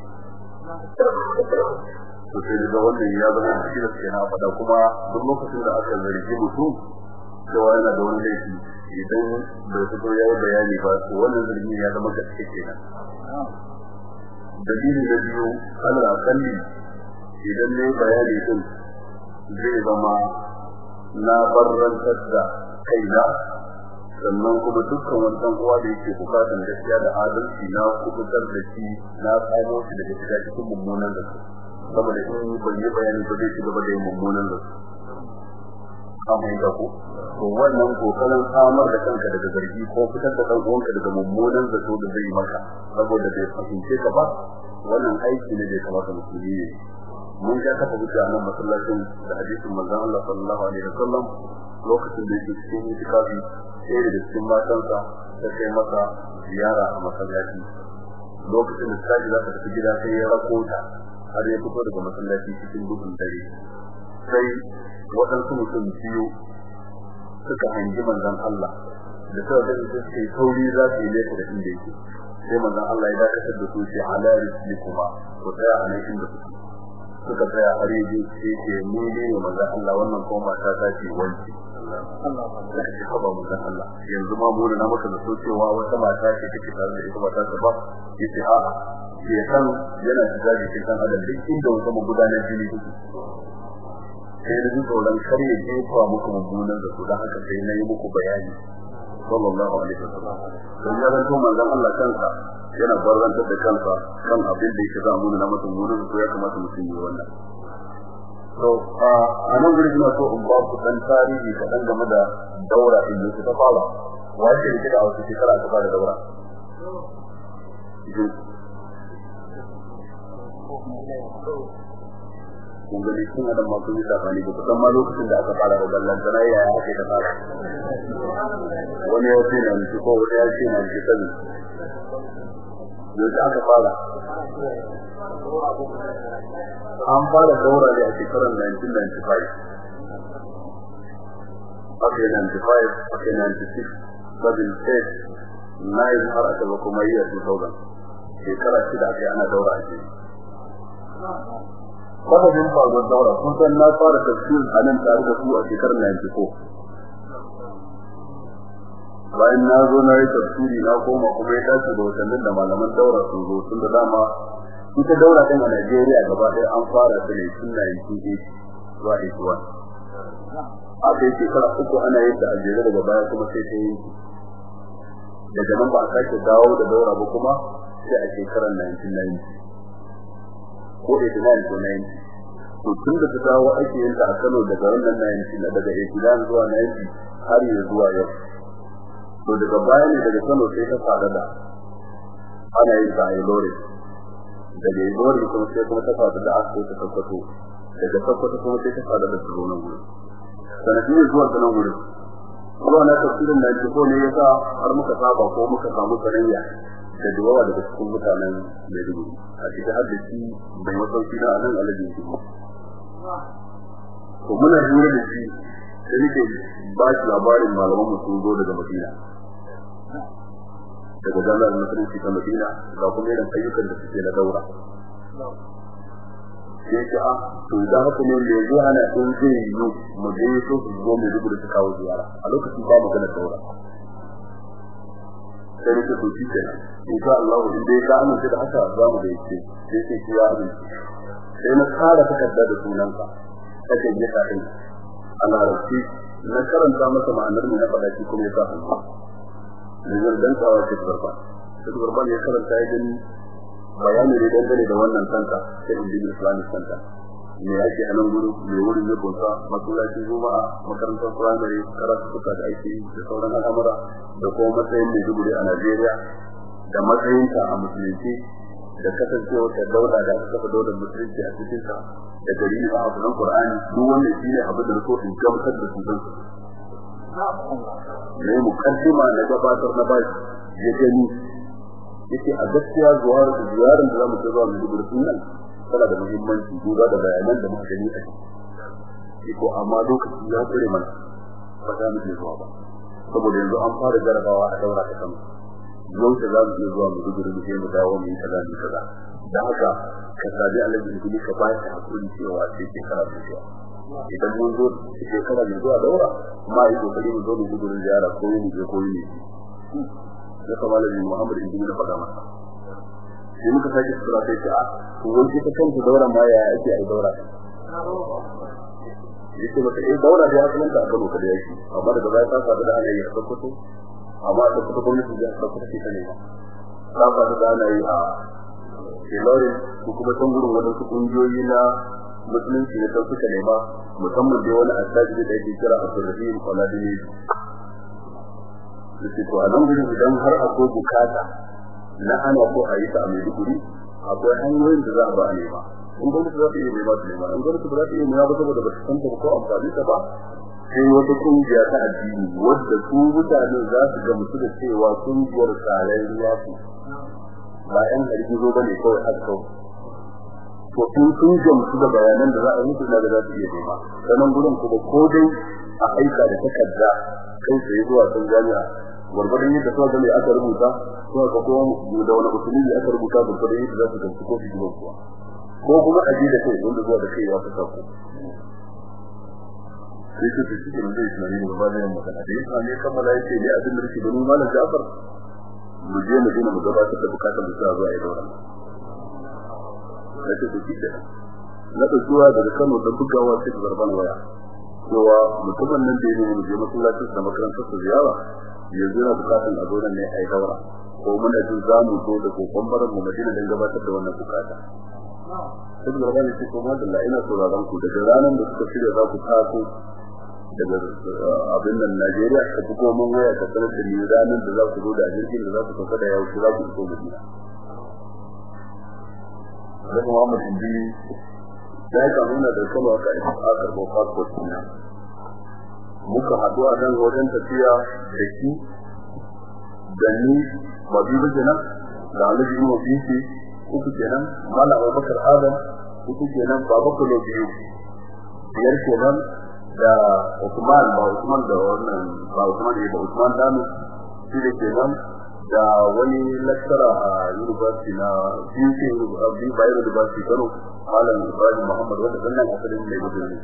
To sai daga wannan ya zama cikin da suke na faɗa kuma duk lokacin da aka zargi mutum cewa yana da wani laifi idan bai fito ya yi bayani ba to wannan zargi ya zama gaske kenan. Dalili na biyu alal akalli idan ne bayani din zai zama na barrantar da kaina sannan kuma dukkan wannan uwa da yake bukatan gaskiya da adalci na kuɓutar da shi na samo shi daga shiga cikin mummunan da su saboda in ban yi bayani ba zai gaba da mummunan da su kamar da ku to wannan ƙoƙarin samar da kanka daga zargi ko fitar da dan uwanka daga mummunan zato da zai maka saboda bai fahimce ka ba wannan aiki ne da ya kamata musulmi ne mun ga kafa hujja nan masallacin da hadisin manzon Allah sallallahu alaihi wasallam lokacin da yake cikin itikafi sai da cikin matansa ta kai masa ziyara a masallaci. Lokacin da sai za ta tafi gida sai ya rako ta har ya fito daga masallaci cikin gudun dare. Sai waɗansu mutum biyu suka hangi manzon Allah. Da suka gani sai suka yi sauri za su yi nesa da inda yake. Sai manzon Allah ya dakatar da su ce ala rizqikuma ko tsaya a nan inda kuke. Suka tsaya har yaji sai ce ni ne manzon Allah wannan ko mata ta ce wanci Manzon Allah yanzu ma mu na maka da cewa wata mata ce take tare da ita mata ta ba ya ce a'a ya san yana shiga jikin kan adam duk inda wata magudanar jini take. Sai da tsoron kar ya jefa muku mummunan da su da haka sai na yi muku bayani. Sallallahu alaihi wasallam don ya zanto manzon Allah kansa yana barzantar da kansa kan abin da yake za mu na mutum wurin ko ya kamata mutum yi wannan. To a nan gurin ina so in ba ku dan tarihi kaɗan game da daura in da ta fara. Shekara ta fara daura? Kun gani yi lokacin da aka fara ya ake da fara. Wani ya ce na ko wani ya ce na sani. Yanzu aka fara. An fara daura ne a shekarar 1995 aka yi 95 aka yi 96 7 8 9 har aka ba kuma yi a 2000 shekara shida yi ana daura a jini. Sababin faruwar daura kun san na fara tafsir a tare da su a shekarar 94 bayan na zo na yi tafsiri na koma kuma ya dace da watannin da malaman daura sun zo tun da dama ita daura ɗin a Najeriya gaba ɗaya an fara ta ne tun 1980 zuwa 81 a kai shekara uku ana yin da a jere daga baya kuma sai ta yi daga nan ba a sake dawo da daura ba kuma sai a shekarar 1990 ko 89 ko 90 to tun da ta dawo ake yin a Kano daga wannan 90 daga 89 zuwa 90 har ya zuwa yau. To daga baya ne daga Kano sai ta fara da ana yin ta a Ilore daga Ilore kuma sai kuma ta fara da aka ta tabbato. Daga tabbato kuma sai ta fara da tsaro nan gurin sanadiyar zuwa ta nan gurin kuma na tafsirin da ko ne yasa har muka saba ko muka samu sanayya da dawa daga cikin mutanen Maiduguri. A cikin haddaci bai masauki na a nan alaji shi to muna hira da shi da nake ba shi labarin malaman mu sun zo daga Madina. Daga jami'ar musulunci ta Madina ga kuma irin ayyukan da suke na daura. Sai ta a to idan haka ne me zai hana in zai yi mu je so su zo mu rubuta su kawo ziyara? A lokacin ba mu gana daura. Sai ne to shi kenan insha Allah in dai ka amince da haka za mu da yake sai sai ya amince. Sai na tsara takarda da sunanka kake je ka din ana rafi na karanta masa ma'anar mu na faɗa shi kuma ya sa da dan tsawa ce barba sai barba ne karanta ya gani bayani ne dangane da wannan santa sai injin islamic santa me yake a nan gudu me wurin ne kunsa masallacin juma'a makarantar firamare karatu suka da aiki da sauran al'amura da kuma matsayin mai dubure a najeriya da matsayinta a musulunci da kasancewa ta dauda da aka kafa daular musulunci a cikin ta da gari a abunan qur'ani duk wannan shine abin da so in gamsar da su. Ne mukaddima da gabatar na baki ya gani. Yake a gaskiya zuwa ziyarar da za mu ci zuwa mu dubu sunan tana da muhimmanci duba da bayanan da muka gani a ciki. Ko amma lokaci ya tsare mana ba za mu je zuwa ba. Saboda yanzu an fara jarabawa a daura ta sama yau da za mu je zuwa mu dubu mu je mu dawo mu yi kaza mu kaza. Dan haka ka sabi da kuma ka bayar da haƙuri cewa sai ke karatu cewa. Idan mun zo shekara mai zuwa daura ma yi ƙoƙari mu zo mu dubu ziyara ko mu je ko ne ya kamala bin Muhammad ibn na faɗa masa. Sai muka sake sura sai ta to wani ta kanta daura ma ya ake ai daura? Yake maka eh daura da asalin ta kano kada yake amma daga baya ta fada da ana yi a Sokoto amma da kuma gwamnati da Sokoto ke ta nema. Ta fada da ana yi a Ilorin ko kuma can gurin wadansu kungiyoyi na musulunci ne ta suka nema musamman da wani asali da yake kira Abdulrahim Kwaladini yake to a nan gurin idan har akwai buƙata na ana ko a yi ta a Maiduguri akwai hanyoyin da za a ba a nema. In gwamnati za ta iya nema su nema. In gwamnati ba za ta iya nema ba saboda ba su san ta ko amfani ta ba sai wata ƙungiya ta addini wadda su mutanen za su ga musu da cewa ƙungiyar tsarin ruwa su ba yan hargizo ba ne kawai haka kawai. To sun sun gamsu da bayanan da za a yi da za su iya nema. Sanan gurin kuma ko dai a aika da takarda kai sai zuwa kan jami'a gwargwadon yadda suka ga aka rubuta suka ga ko da wani musulmi aka rubuta gwargwadon yadda za su gamsu ko su ji kuwa. Ko kuma aji da kai wanda zuwa da kai ya fi sako. Sai su ci cikin da islami da ba da yamma da yasa ne kammala yake ne abin da yake gani malam Jafar mu je mu dina mu gabatar da buƙatar da zuwa zuwa ya daura sai su ci da na tsuwa daga Kano da bugawa sai zarban waya. Cewa mutumin nan da yake mu je masallacin da makarantar su ziyara yanzu na buƙatar a zo ne ai daura ko muna jin za mu zo da kokon barin mu Madina dan gabatar da wannan buƙata sai da rabani ce kuma da Allah ina sauraron ku. Daga ranar da suka shirya za ku taso daga abin nan Najeriya ka fi kuma mun waya ka sanar da ni ranar da za ku zo da jirgin da za ku tafi da yau ku za ku iso Madina. Da kuma Muhammad Indi da ya kamuna da kuma aka yi a karbo passport ɗina. Muka haɗu a nan wajen tafiya da ki da ni ba biyu kenan da Alhaji Imo Bisi uku kenan mala abubakar adam uku kenan baba kulo biyu biyar kenan da Usman ba Usman da wannan ba Usman ne ba Usman Dami shi kenan da wani lecturer a university na BC Abdi Bayero University Kano Malam Ibrahim Muhammad wanda dan nan asalin ne gudu ne.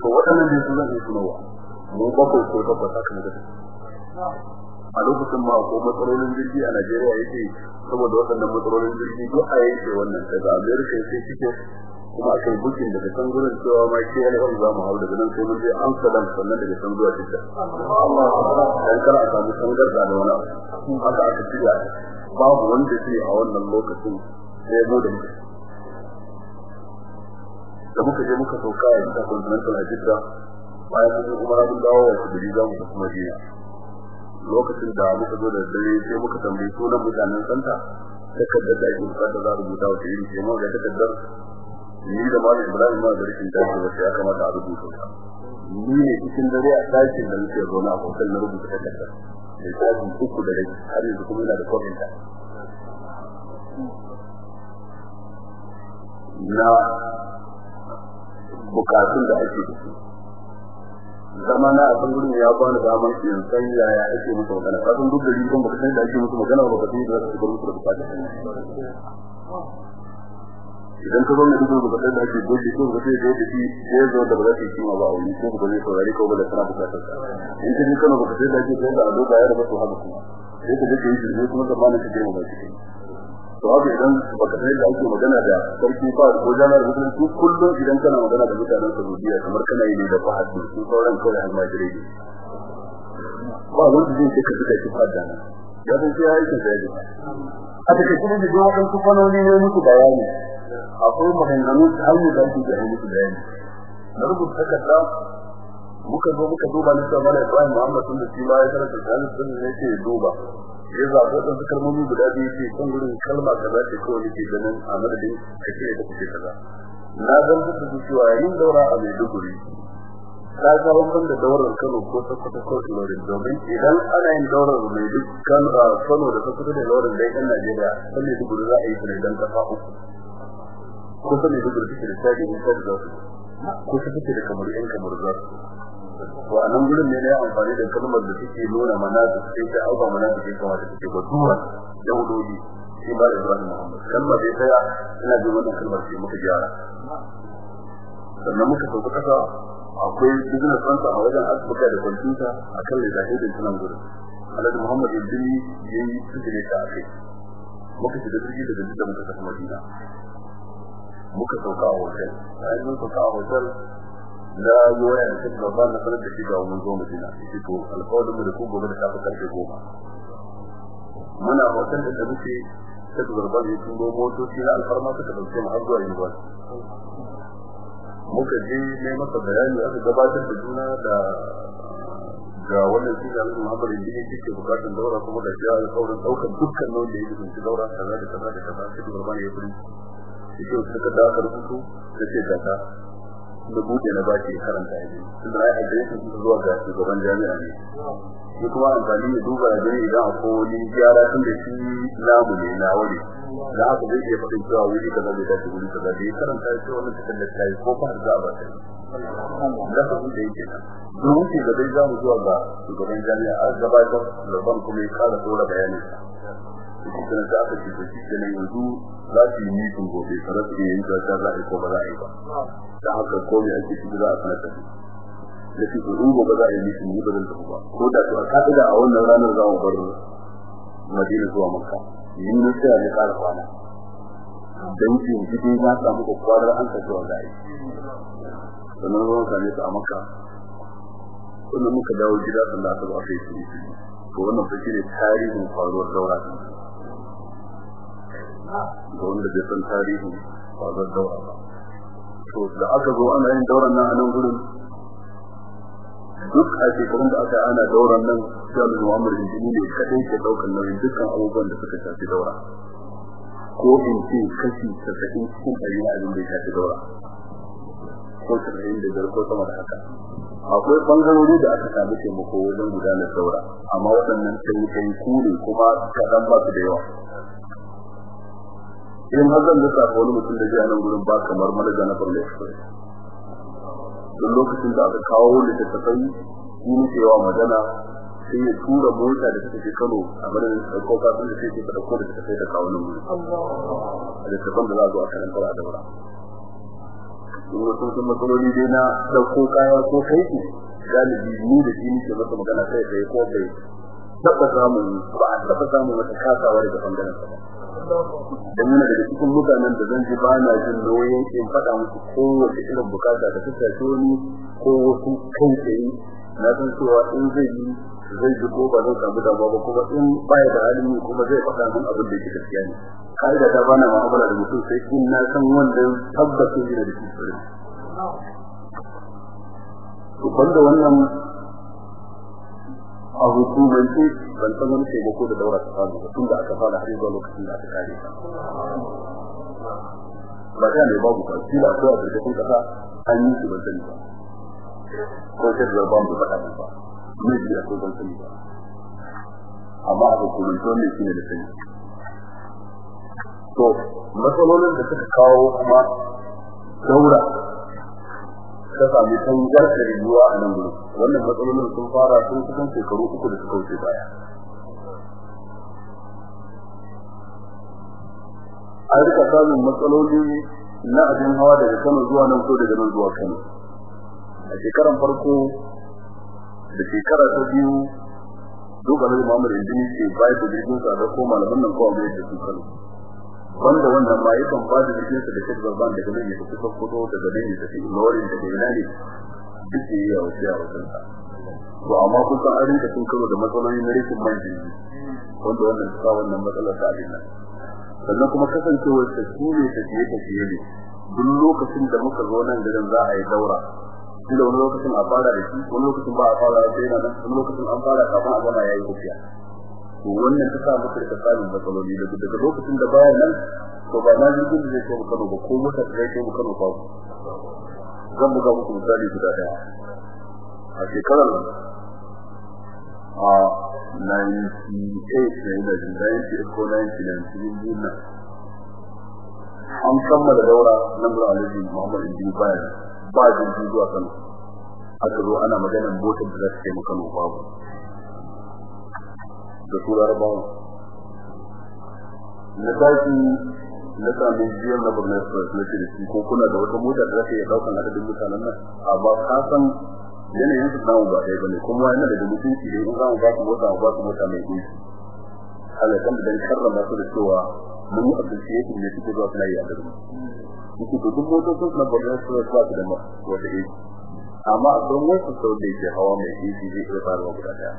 To waɗannan ne su zan yi sunawa mu bakwai ko bakwai haka ne a lokacin ma ko matsalolin jirgi a Najeriya yake saboda waɗannan matsalolin jirgi duk a yake wannan. Daga America sai kike kuma aka yi bukin daga can gurin cewa ma ke yana kan za mu hau daga nan sai mun je Amsterdam sannan daga can zuwa Jeddah dan kar a samu sangar da wani haka aka shirya. Babu wanda ke a wannan lokacin sai mu da muka da muka je muka sauka a cikin continental Jeddah bayan mun umara mun dawo wa Jibril za mu tafi Madina. Lokacin da muka zo da dare sai muka tambayi sunan mutanen santa takardar da ake buƙatar za a rubuta wata iri sai muka ga takardar ni da malam Ibrahim ma da rikin dace wacce ya kamata a rubuta. Ta ni ne cikin dare a ɗakin da muke zaune a hotel na rubuta takardar da shafi uku da rai har yanzu kuma yana da kwamenta na bukatun da ake da su. Zama na a san gurin ya bani damar in san yaya ake musu magana. Ka san duk da rikon baka da ake musu magana ba ka san da za su bar musu da buƙata idan ka ne duk da baka da ake gobe ko ba sai da shi sai zo da ba za ki kima ba wani ko ba zai saurari ko ba da sana buƙatar ka in ka ji kana baka sai da ake sai da ado ga ya rabu to haka kuma. Sai ka ji shi kuma da ba na cikin ba shi. To haka idan baka sai da ake magana da sarki fa ko janar musulunci kullum idan kana magana da mutanen Saudiya kamar kana yi ne da fahadi su sauran kawai almajirai ne. Ba wanda zai ce ka duka shi fada na ya san sai aikin da ya a take kuma da wadansu fanoni ne muku bayani. Akwai maganganu da hanyar da ake da muku bayani. Na rubuta takarda muka zo muka duba cewa mala Ibrahim Muhammad sun da shi ma ya karanta da sun ne ke duba. Ya zaɓo ɗan kalmomi guda biyu ce kan gurin kalma kaza ce kawai nake ganin a madadin kake da kuke kaza. Na zan da cewa yin daura a Maiduguri ta ga wannan da daurar Kano ko Sokoto ko Ilorin domin idan ana yin daurar mai dukkan Kano da Sokoto da Ilorin da yan Najeriya sai Maiduguri za a yi ne dan kafa uku. Ko take da tsari ne sai da su ko take da kamar yan kamar za su. To a nan gurin ne na amfani da kalmar da take nuna mana da take ta auba mana da take kamar da take batuwa daudodi shi ba da Ibrahim Muhammad. Kalmar da ya ina jin wannan kalmar ce muka gyara. Sannan muka sauka kasa akwai business center a wajen asibiti da kwamfuta a kan da zahidin sunan gurin. Alhaji muhammad ibni ya yi sujire ta a muka shiga jirgi daga jidda muka tafi madina. Muka sauka a hotel. Bayan mun sauka a hotel na waya da cikin babba na sanar da shi ga mun zo madina. Shi to alƙawarin mu da ku gobe da safe ƙarfe goma. Muna hotel da muke sai zarban ya tuno motoci na alfarma suka ɗauke mu har zuwa university. Muka je ne masa bayani aka gabatar da juna da ga wannan shi da Allah Muhammad bin yake bukatun daura kuma da ya alƙawarin ɗaukar dukkan nauyin da yake cikin daura kaza da kaza da kaza sai gurbani ya kuri shi suka da ka rubutu da ce kaza da buɗe na baki karanta yaji tunda ai da yake zuwa ga shugaban jami'a ne. Shi kuma amfani da duba da gani idan akwai wani gyara tun da shi namu ne na wuri da haka zai iya cewa wuri kaza zai dace wuri kaza da ya karanta shi wannan cikin da tayi ko fa za ba ta da ka da yake nan. Domin shi da dai za mu zuwa ga shugaban jami'a a gabatar da ban kuma ya kara dora bayani kana da aka ce shi yanzu za su yi mitin gobe kada su yi da za a yi ko ba za a yi ba. Da haka ko me ake ciki za a sanar da da shi in gobe za a yi mitin ni ba zan tafi ba. Ko da to a ka'ida a wannan ranar za mu bar Madina zuwa Makka. Yin ne sai ne ƙara kwana. Dan shi gidi na samu kokwarar an ka zuwa gari sannan ruwan same su a Makka. Sannan muka dawo gida sannan aka zo aka yi shi to wannan fa shine tarihin faruwar daura ga wanda bai san tarihin faruwar daura ba. To da aka zo ana yin dauran nan a nan gurin duk a shekarun da aka ana dauran nan sai Muhammad injini ne kadai ke ɗaukan nauyin dukkan abubuwan da suka shafi daura. Ko in ce kashi 90 cikin ɗari na abin da ya shafi daura. Ko 90 da ko sama da haka. Akwai bangarori da aka samu taimako wajen gudanar daura amma waɗannan sai kai kure kuma kaɗan ba su da yawa. In har zan lissafa wani mutum da ji a nan gurin ba kamar manaja na Express. Don lokacin da aka kawo littattafai shi muke yawa magana sai ya tura mota da take Kano a madadin da ko ka sun da sai ta ɗauko da take da kawo nan Allah littattafan da za a zo a karanta da daura. In wasu sun matsaloli dai na ɗauko kaya ko kai ku galibi ni da shi muke masa magana sai kai ko bai taɓa samun ba a taɓa samun wata kasawa daga ɓangaren sa dan yana daga cikin mutanen da zan ji ba na jin nauyin in faɗa musu kowace irin buƙata da ta shafi ni ko wasu kai na san cewa in zai yi zai ji ko ba zan samu damuwa ba kuma in baya da halin kuma zai faɗa min abin da yake gaskiya ne. Ka'ida ta bana mu'amala da mutum sai in na san wanda tabbacin yana da shi to banda wannan a hukumance ban san wani taimako da daura ta samu ba tun da aka fara har zuwa lokacin da aka kare ta. Ba ta ne babu ba shi da ko a cikin kasa an yi shi ban sani ba. Ko ta da ban da faɗa ba ne da ko ban sani ba. Amma a hukumance wannan shine da sani. To matsalolin da suka kawo kuma daura ta sami tangar da rayuwa a nan gurin. Wannan matsalolin sun fara sun kusan shekaru uku da suka wuce baya. An riƙa samun matsaloli na abin hawa daga Kano zuwa nan ko daga nan zuwa Kano. A shekaran farko da shekara ta biyu dogarar Muhammad Indini ke bayar da jirgin sa da ko malaman nan kowa mai da su Kano. Wanda wannan ma yakan ba da jirgin sa da shi zarban daga nan ya tafi Sokoto daga nan ya tafi Ilorin daga ina ne duk da yawa wasu yawa kansa to amma kusan an rinka sun karo da matsaloli na rikin man jirgi wanda wannan ta wannan matsalar ta abin nan sannan kuma kasancewar ta ne ta fiye ta fiye ne. Duk lokacin da muka zo nan garin za a yi daura. Duk wani lokacin a fara da shi wani lokacin ba a fara da nan wani lokacin an fara kafin a gama yayi tafiya. To wannan ta sa muka da samun matsaloli da daga lokacin da baya nan to ba na jirgin da zai kai Kano ba ko mota da zai mu Kano ba zan buga muku misali guda ɗaya a shekarar a 98 ne da jin 90 ko 99 cikin juna an kammala daura na Muhammad Ibn Bayan ba jirgi zuwa Kano. Ana maganar motar da za ta kai babu. Da su larabawa. Na tashi na sami biyar na Borno Express na da shi ko kuna da wata mota da za ta iya ɗaukan adadin mutanen nan? A ba ka san yanayin su namu ba ɗaya ba ne kuma yana da mutunci da in za mu ba su mota ba su mota mai ƙunshi Allah kan dan karrama su da cewa mun yi appreciation ne suke zuwa suna yi a garin muke to duk motocin na Borno Express ba su da ma wata amma don wasu sau da yake hawa mai iri zai iya faruwa guda ɗaya.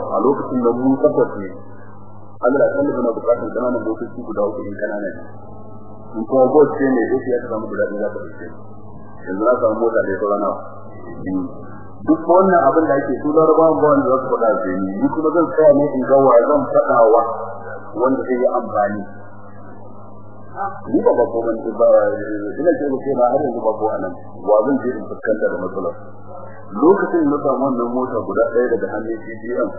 A lokacin da mu tabbas ne Allah kan da na buƙatar ƙananan guda uku in kanana ne. In kuma ya samu guda ɗauke. Yanzu na samu mota da ya nawa? Duk wannan abin da ake su larabawan ba wanda za su faɗa ni kuma zan tsaya ne in ga wa zan faɗawa wanda zai yi amfani. Ni ba ba ko ban ba ina ce ko na har yanzu ba ko a nan. Wa zan je in fuskanta da matsalar? Lokacin na samu wannan mota guda ɗaya daga hannun CGM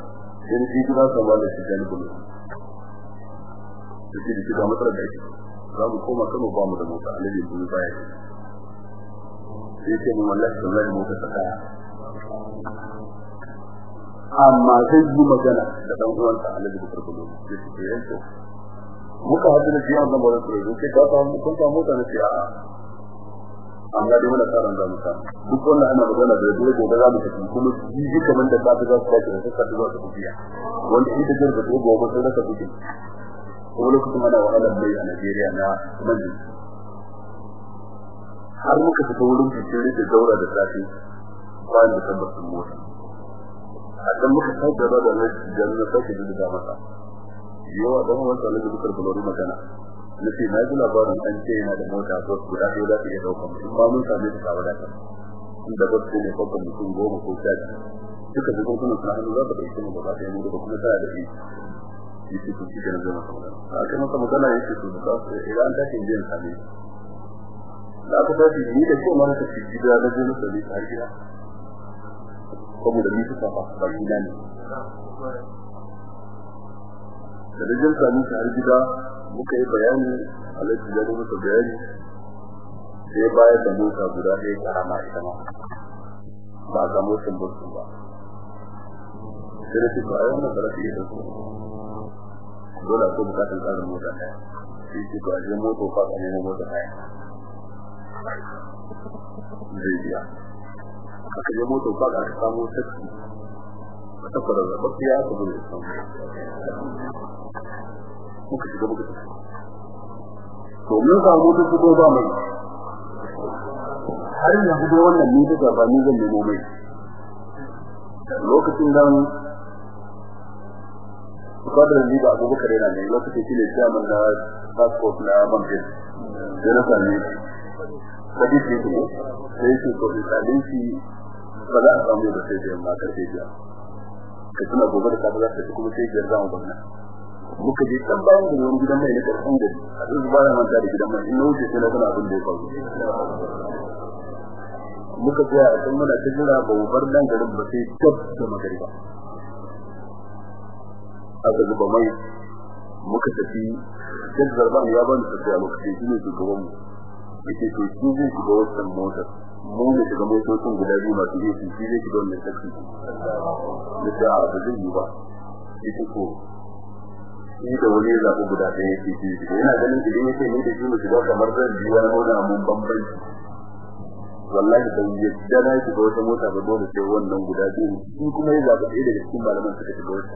sai ni ji na samu da shi gani bulu sai da shiga matsalar da ake za mu koma kano ba mu da mota alaji bulu baya sai ce mun wallahi wallahi mota ta kaya amma zai yi magana da dan uwansa alaji bulu sai ce yanko muka hadu da shi an zama da tsoro sai ka samu kun samu da shi a'a. An ga dai wannan tsaron da muka duk wannan ana magana da dole gobe za mu tafi kuma jiji kamar da ka ga su da suka zuwa su biya wanda ita da da gobe sai da ka fike ko lokacin ana wahalar mai a Najeriya na manji har muka fita wurin fitere da daura da safi bayan da tabbacin mota a dan muka sai da da na janna sai da masa. Yawa dan wannan da muka bulori magana nace na ji labarin an ce yana da mota ko guda ɗaya za iya ɗaukar mutum ba mun same ta wadata ta inda ba su ne ko mutum goma ko sha duka da kuma suna hannu za ta ɗauke mu ba za ta yi mu da kuma tana da shi yake cikin zama a magana. Yake da su jin da da kuma na tafi gida da jin fa ne. Da jin sami har gida muka yi bayani alaji da muka bayani. Sai bayar da mota guda ɗaya karama ita ma. Ba ga motin bursu ba. Sai da shi ba a wannan da rafi da su dole ko bukatun tsarin mota ɗaya. Shi ce to a je moto fa ka nemo mota ɗaya. Zai biya. Aka je moto fa ka samu taxi. Ta fara da bakiya ta buɗe muka shiga muka tafi. To mun samu fito ba mai. Har yanzu dai wannan ni da ba ni zan nemo mai. Lokacin nan Fadar ni ba abubakar yana ne lokacin shi ne chairman na passport na bankin sai na same shi kadi ce ne sai shi ko da shi ba za a samu da sai da yamma ƙarfe ka tuna gobe da safe za kuma sai biyar za mu muka je kan bayan da wani gidan mai na ƙarfin gari a duk bayan manta da gidan mai. In wuce sai na gana abin da ya faru. Muka je a kan muna ta jira ba bar nan garin ba sai tab da magariba. Aka zuba mai. Muka tafi. Duk zarban ya bani tafiya lokacin shi ne shugaban mu. Yake to shi zai shiga wannan motar. Mu ne shiga motocin guda biyu masu iya shi zai shiga wannan taxi. Da ta a da zai yi ba. Yake ko shi da wani zaɓi guda ɗaya yake shi. Yana ganin idan yake ne da shi mu shiga kamar zan ji wani nuna mun bambanci. Wallahi ban yadda na shiga wata mota ba dole sai wannan guda biyu shi kuma ya zaɓi ɗaya daga cikin malaman suka shiga wata.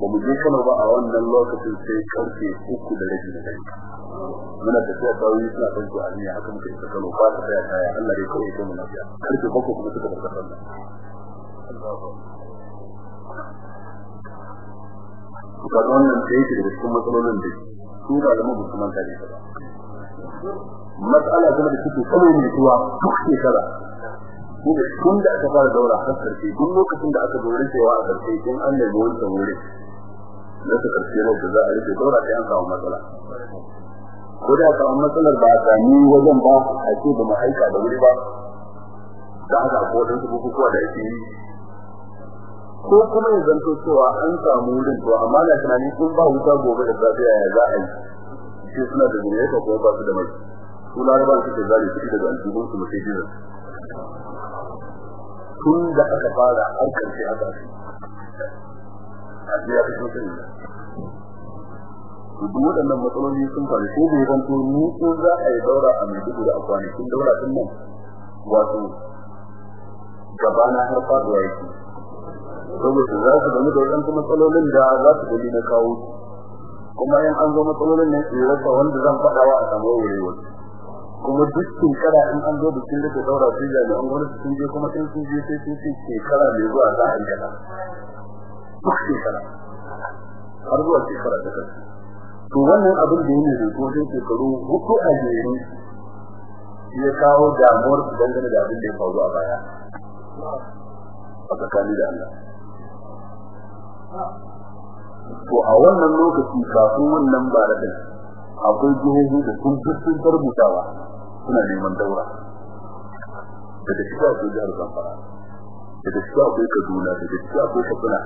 Ba mu je Kano ba a wannan lokacin sai ƙarfe uku da rabi na dare. Muna tafiya kawai suna kan su aliya haka muka isa Kano ba ta tsaya kaya Allah dai kawai ya mu lafiya. Karfe bakwai kuma suka bar ƙasar nan ga wannan sai yake da cikin matsalolin da su da zama musulman ta ne ba. Matsala kuma da suke kama mai tuwa duk shekara. Kuma tun da aka fara daura har ƙarshe duk lokacin da aka dore cewa a ƙarshe in an wancan wurin da ta ƙarshe ne da za a riƙe daura sai an samu matsala. Ko da ka matsalar ba ta ni wajen ba a ce ba mu aika da wuri ba da aka ko dan su bukukuwa da yake ko kuma ya zanto cewa an samu wurin to amma da tunanin kun ba wuta gobe da safiya ya za a yi? Shi suna da gure ko ba su da mai. Su laraba suke zari su daga aljihun su mutai jira tun da aka fara har ƙarshe aka shi a ya fi sosai duk waɗannan matsaloli sun faru ko bai zanto ni ko za a yi daura a mai dubu da a kwanakin daura ɗin nan wato gabana har faɗuwa yake. Saboda za su gani da waɗansu matsalolin da za su gani na kawo kuma in an zo matsalolin ne su rasa wanda zan faɗawa a samu kuma duk shekara in an zo bikin da ke daura su da an gwamnati sun je kuma in sun je sai sun ce shekara mai zuwa za a yi gaba duk shekara. Har zuwa shekara ta kasu to wannan abin da yake da kodin shekaru huɗu a jere ya kawo damuwar dangane da abin da ya faru a baya. A tsakani da Allah. To a wannan lokaci kafin wannan baradin akwai jihohi da sun sun rubutawa suna neman daura. Daga cikin akwai jihar Zamfara daga cikin akwai Kaduna daga cikin akwai Katsina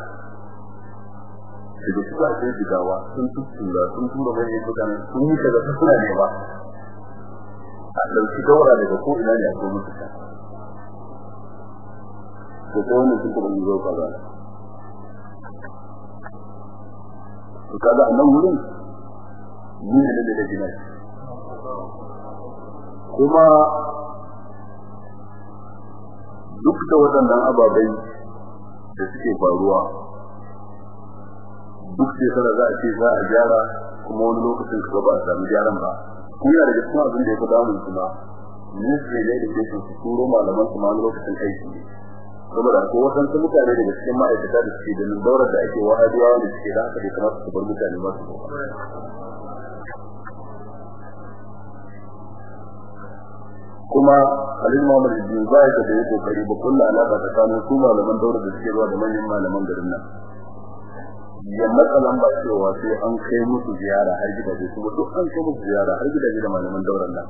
daga cikin akwai Jigawa sun tuttura sun tura mai mutane sun yi daga suna ne ba a ɗauki daura daga ko ina ne akwai musu ta to ta wannan sun kuma yi zo kaza to kaga a nan wurin ne da da kuma duk da waɗannan ababai da suke faruwa duk shekara za a ce za a gyara kuma wani lokacin ka ba a sami gyaran ba. Kuma daga cikin abin da ya fi damun su ma ministry ne da ke su turo malaman su ma lokacin aiki. ne saboda ko wasan su mutane daga cikin ma'aikata da suke da daurar da ake wahabiyawa da suke da haka kamata su bar mutane ba. Su kuma Halil Muhammad bin Zaid da yake ƙoƙari ba kullu alaka tsakanin su malaman daurar da suke zuwa da manyan malaman garin nan. Ya matsalan ba cewa sai an kai musu ziyara har gidaje kuma duk an kai musu ziyara har gidaje da malaman daurar nan.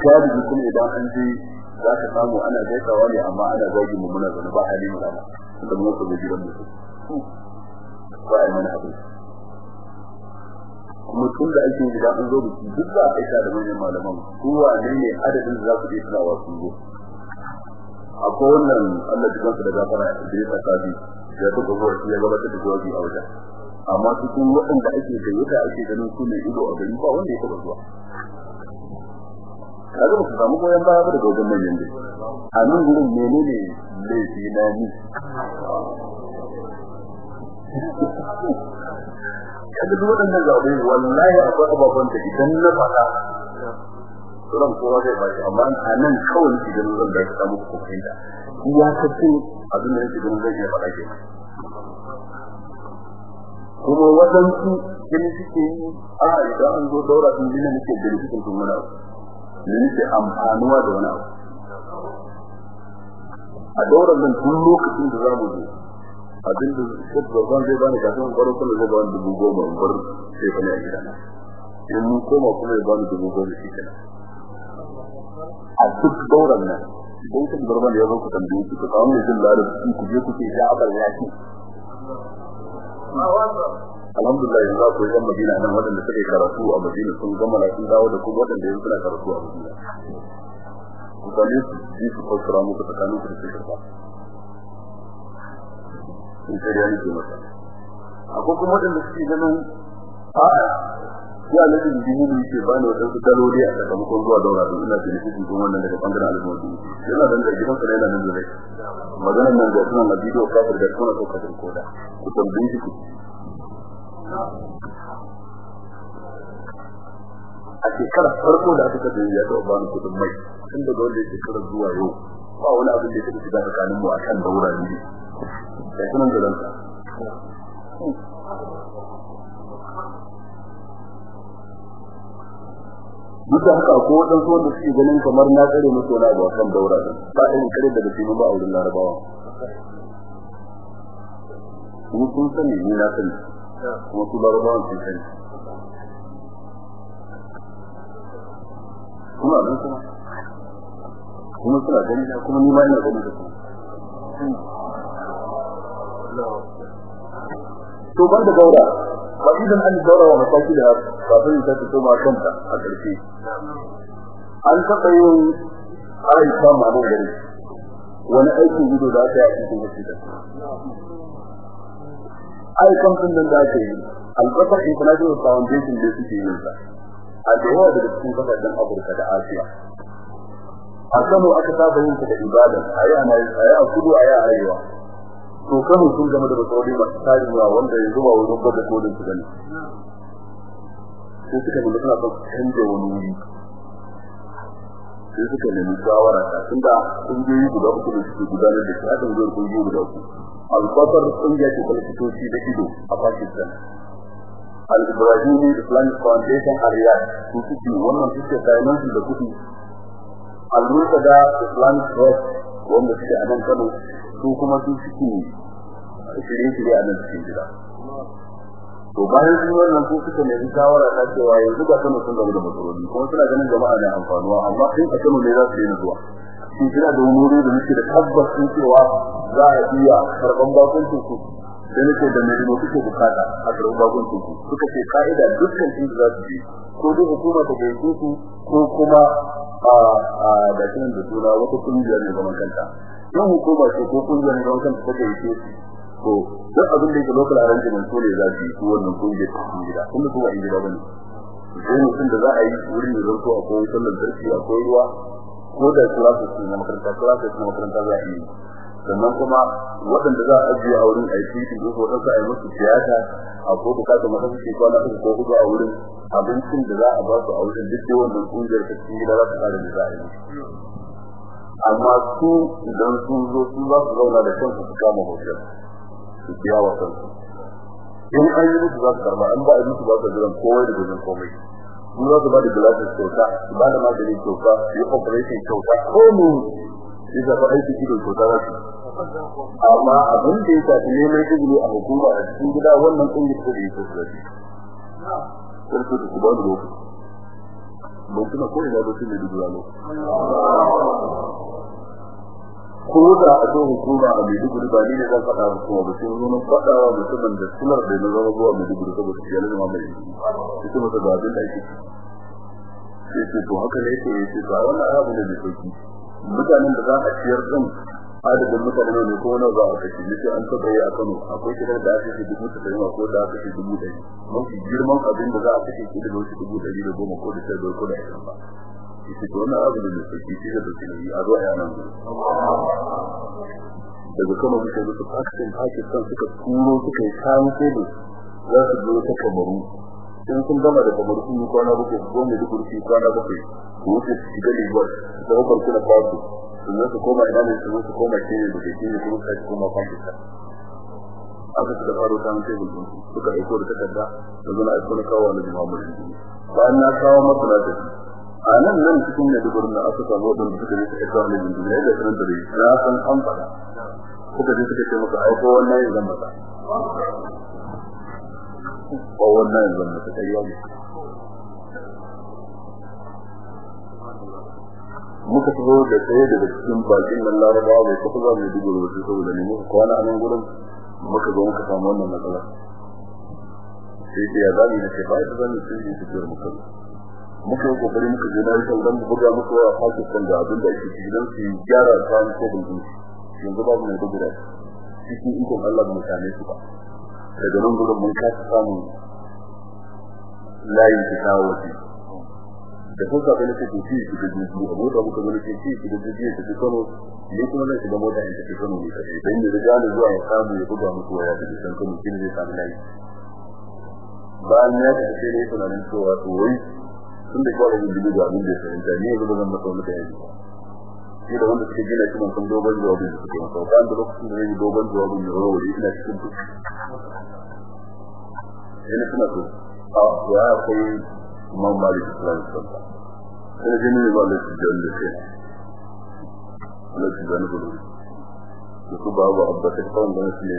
Galibi kuma idan an je za ka samu ana gaisawa ne amma ana zagi mu muna zana ba halin da da mu ko gidan mutum. Ba ai mana abin. Kuma tun da ake gida an zo biki duk za a aika da manyan malaman. Ko wane ne adadin da za ku iya tunawa sun zo? Akwai wannan Allah ya kansa da gafara da ya saka bi ya ta gogo ya gabatar da jawabi a wajen. Amma cikin waɗanda ake gayyata ake ganin su ne ido a gari ba wanda ya taɓa zuwa. Kaga ba su samu goyon baya daga wajen manyan dai a nan gurin menene laifi na ni? Kaga duk waɗannan zaɓe wallahi akwai ababen da idan na faɗa ran kowa zai ba shi amma a nan kawai ganin zan da ka samu ƙoƙarin da. Ya kace abin da yake ganin zai iya faɗa ke kuma waɗansu gani suke yi a idan an zo daura sun jina nake gani cikin wani abu. Ne nake amfanuwa da wani abu. A daura nan tun lokacin da za mu zo abin da shek babban zai bani kafin kwarar kuma zai bani dubu goma in bar sai ne a gidana in mun koma kuma ya bani dubu goma shi kenan. A duk dauran nan don kun barban ya zo ku tambaye ku ka kawo mai jin larabci ku je ku ce da abal ya ce alhamdulillah yanzu akwai yan madina nan waɗanda suka yi karatu a madina sun gama sun dawo da kuma waɗanda yanzu suna karatu a madina. Ku same su ji su fassara muku tsakanin ku da su karɓa in shari'a ne ke masa. Akwai kuma waɗanda suke ganin a'a ya nabi jihu ne ke bani wadansu daloli a sakamakon zuwa daura don ina da shi kuma wannan daga ɓangaren al'umma yana da gidan sa yana nan rai. Maganar nan da sunan na bidiyo kafir da sunan ko kafir koda. Ku tambaye shi a shekarar farko da aka kaddare ya taɓa bani kuɗin mai tun daga wanda ya shekara zuwa yau ba wani abin da ya taɓa shiga tsakanin mu akan daura ne. Da sunan da ranka duk da haka ko wadansu wanda suke ganin kamar na tsare musu wani abu kan daura din ba irin kare daga cikin ba auren larabawa. Ni kun sani ni na sani. Kuma su larabawa sun sani. Kuma dan kuma kuma suna gani da kuma ni ma ina gani da su. To ban da daura ba idan an daura wa mataki da kafin ta fito ma kanta a ƙarshe. An taɓa yin aisha ma nan gari wani aikin gudu da aka yi a cikin hospital aikan sun da aka yi. Albatar international foundation da suke yin sa. A da cikin ƙasashen afirka da asiya. A kano aka saba yin ta da ibada. A yi a kudu a yi a arewa. To kano sun zama da basarori masu tarewa wanda yanzu ba wurin gwada kodin su gani. Sai suka nemi suna son canja wani wuri. Sai suka nemi shawara ta tunda kungiyoyi guda uku da suke gudanar da shi. Haɗin zuwa kungiyoyi guda uku. Al-basar ƙungiya ce ta likitoci da ido a Pakistan. al-Ibrahimi Islamic Foundation a Riyadh. Su suke wannan suke finance da kuɗi. al-Murtada Islamic Trust wanda suke a nan Kano su kuma su suke shirye-shirye a nan cikin gida. To bayan sun wannan ko suka nemi shawara ta cewa yanzu ga Kano sun gaba da matsaloli kuma suna ganin jama'a ne amfanuwa amma in a Kano ne za su daina zuwa. Shi kira da wuri da muke da tabbas sun cewa za a iya karɓan bakuncin su da nake da mai rimo kuke buƙata a karɓan bakuncin su suka ce ka'ida dukkan inda za su je ko dai hukuma ta gaisu su ko kuma a a da kin da suna wata ƙungiya ne zaman kanta. Yan hukuma ce ko ƙungiya ne zaman kanta ta gaisu to duk abin da yake local arrangement ko ne za su yi wannan ƙungiyar cikin gida. Kuma su wa'in gida ba ne sai mutum da za a yi wurin da zanto akwai sallar zarfi akwai ruwa ko da classes ne na makaranta classes na makaranta za a yi. Sannan kuma waɗanda za a ajiye a wurin aiki su ko waɗansu a yi musu tiyata a ko buƙatar mata su kwana uku ko huɗu a wurin abincin da za a ba su a wurin duk da wannan ƙungiyar ta cikin gida za ta kare da za a yi. Amma su idan sun zo su za su zauna da kansu su kama hotel. Su biya wa kansu in an yi musu za su karɓa an ba a musu ba su jiran komai da gudun komai. Sun za su ba da glasses kyauta su ba da magani kyauta su yi operation kyauta. Ko mu yi zaɓa aiki ido kyauta za su. Amma abin da ya shafi neman izini a hukuma a cikin gida wannan ƙungiyar da ya ta su. Sai su su ba da lokaci. Ban tuna ko ina ba su ne duk rano ko da a cikin hukuma a Maiduguri ba ne zan faɗa kuma ba sai mun faɗa mutumin da sunar da na zama zuwa Maiduguri saboda shi yana zama mai ita da abin da yake sai ce to haka ne yake ya ce to wannan abu ne da sauƙi mutanen da za a ciyar din adadin mutane ne ko wani za a kashe. Ne sai an taɓa yi a Kano akwai kiran da aka ce dubu ɗari ko da aka ce dubu ɗari. Mafi girman abin da za a kashe shi da wasu dubu ɗari da goma ko da biyar ko da ba. Shi to wannan abu da sauƙi shi da sauƙi a zo a yanan daga kano muke musu Pakistan Pakistan suka turo suka yi kayan kodo za su zo ta kamaru. In sun gama da kamaru sun yi kwana bakwai su gome da kurfi kwana bakwai su wuce su shiga Lagos su zama Burkina Faso sannan su koma ina ne su su koma Kenya da Kenya kuma su koma Pakistan. Aka su da faro mace da suka aiko da takarda da zuna aiko na kawo da Muhammadu bayan na kawo na tafi a nan nan cikin ne duk da aka samu wadanda suka yi suka kawo ne da da sanan da ya san an fada suka je suka ce maka ai ko wannan yin zan maka ko wannan yin zan maka kai yau muka taho da tsaye daga cikin bakin nan larabawa bai tafi za mu dubu da saboda ne muka kwana a nan gurin muka zo muka samu wannan matsala. Sai ya za mu ne ce bai da za mu sun yi tafiyar muka muka yi ƙoƙari muka je na yi dan buga muka wa Pakistan da abin da yake cikin dan su gyara kan ko bin yanzu babu mai dubu da cikin ikon Allah mu same su ba. Daga nan gurin mun kasa samun layin ta kawo da kun ka gani take ci shi da jiji a mota muka gani take ci shi da jiji da take kano. Ne kuma nan shiga mota in take kano ne kai dan ne riga ne zuwa ya samu ya buga musu waya da san kano kin zai samu layi. Bayan ya ta ce ne tunanin cewa to wai tun da kawai yin dubu da abin da da ne yanzu zan masa wani bayani shi da wanda suke gina kuma sun dogon jawabin da suke masa kan da lokacin da yayi dogon jawabin da rawa ina cikin duk ina suna so a ya akwai imam malik islam sunna sai jini ne ba lafi da ke lafi da da su ba ba abba ta kawai da su ne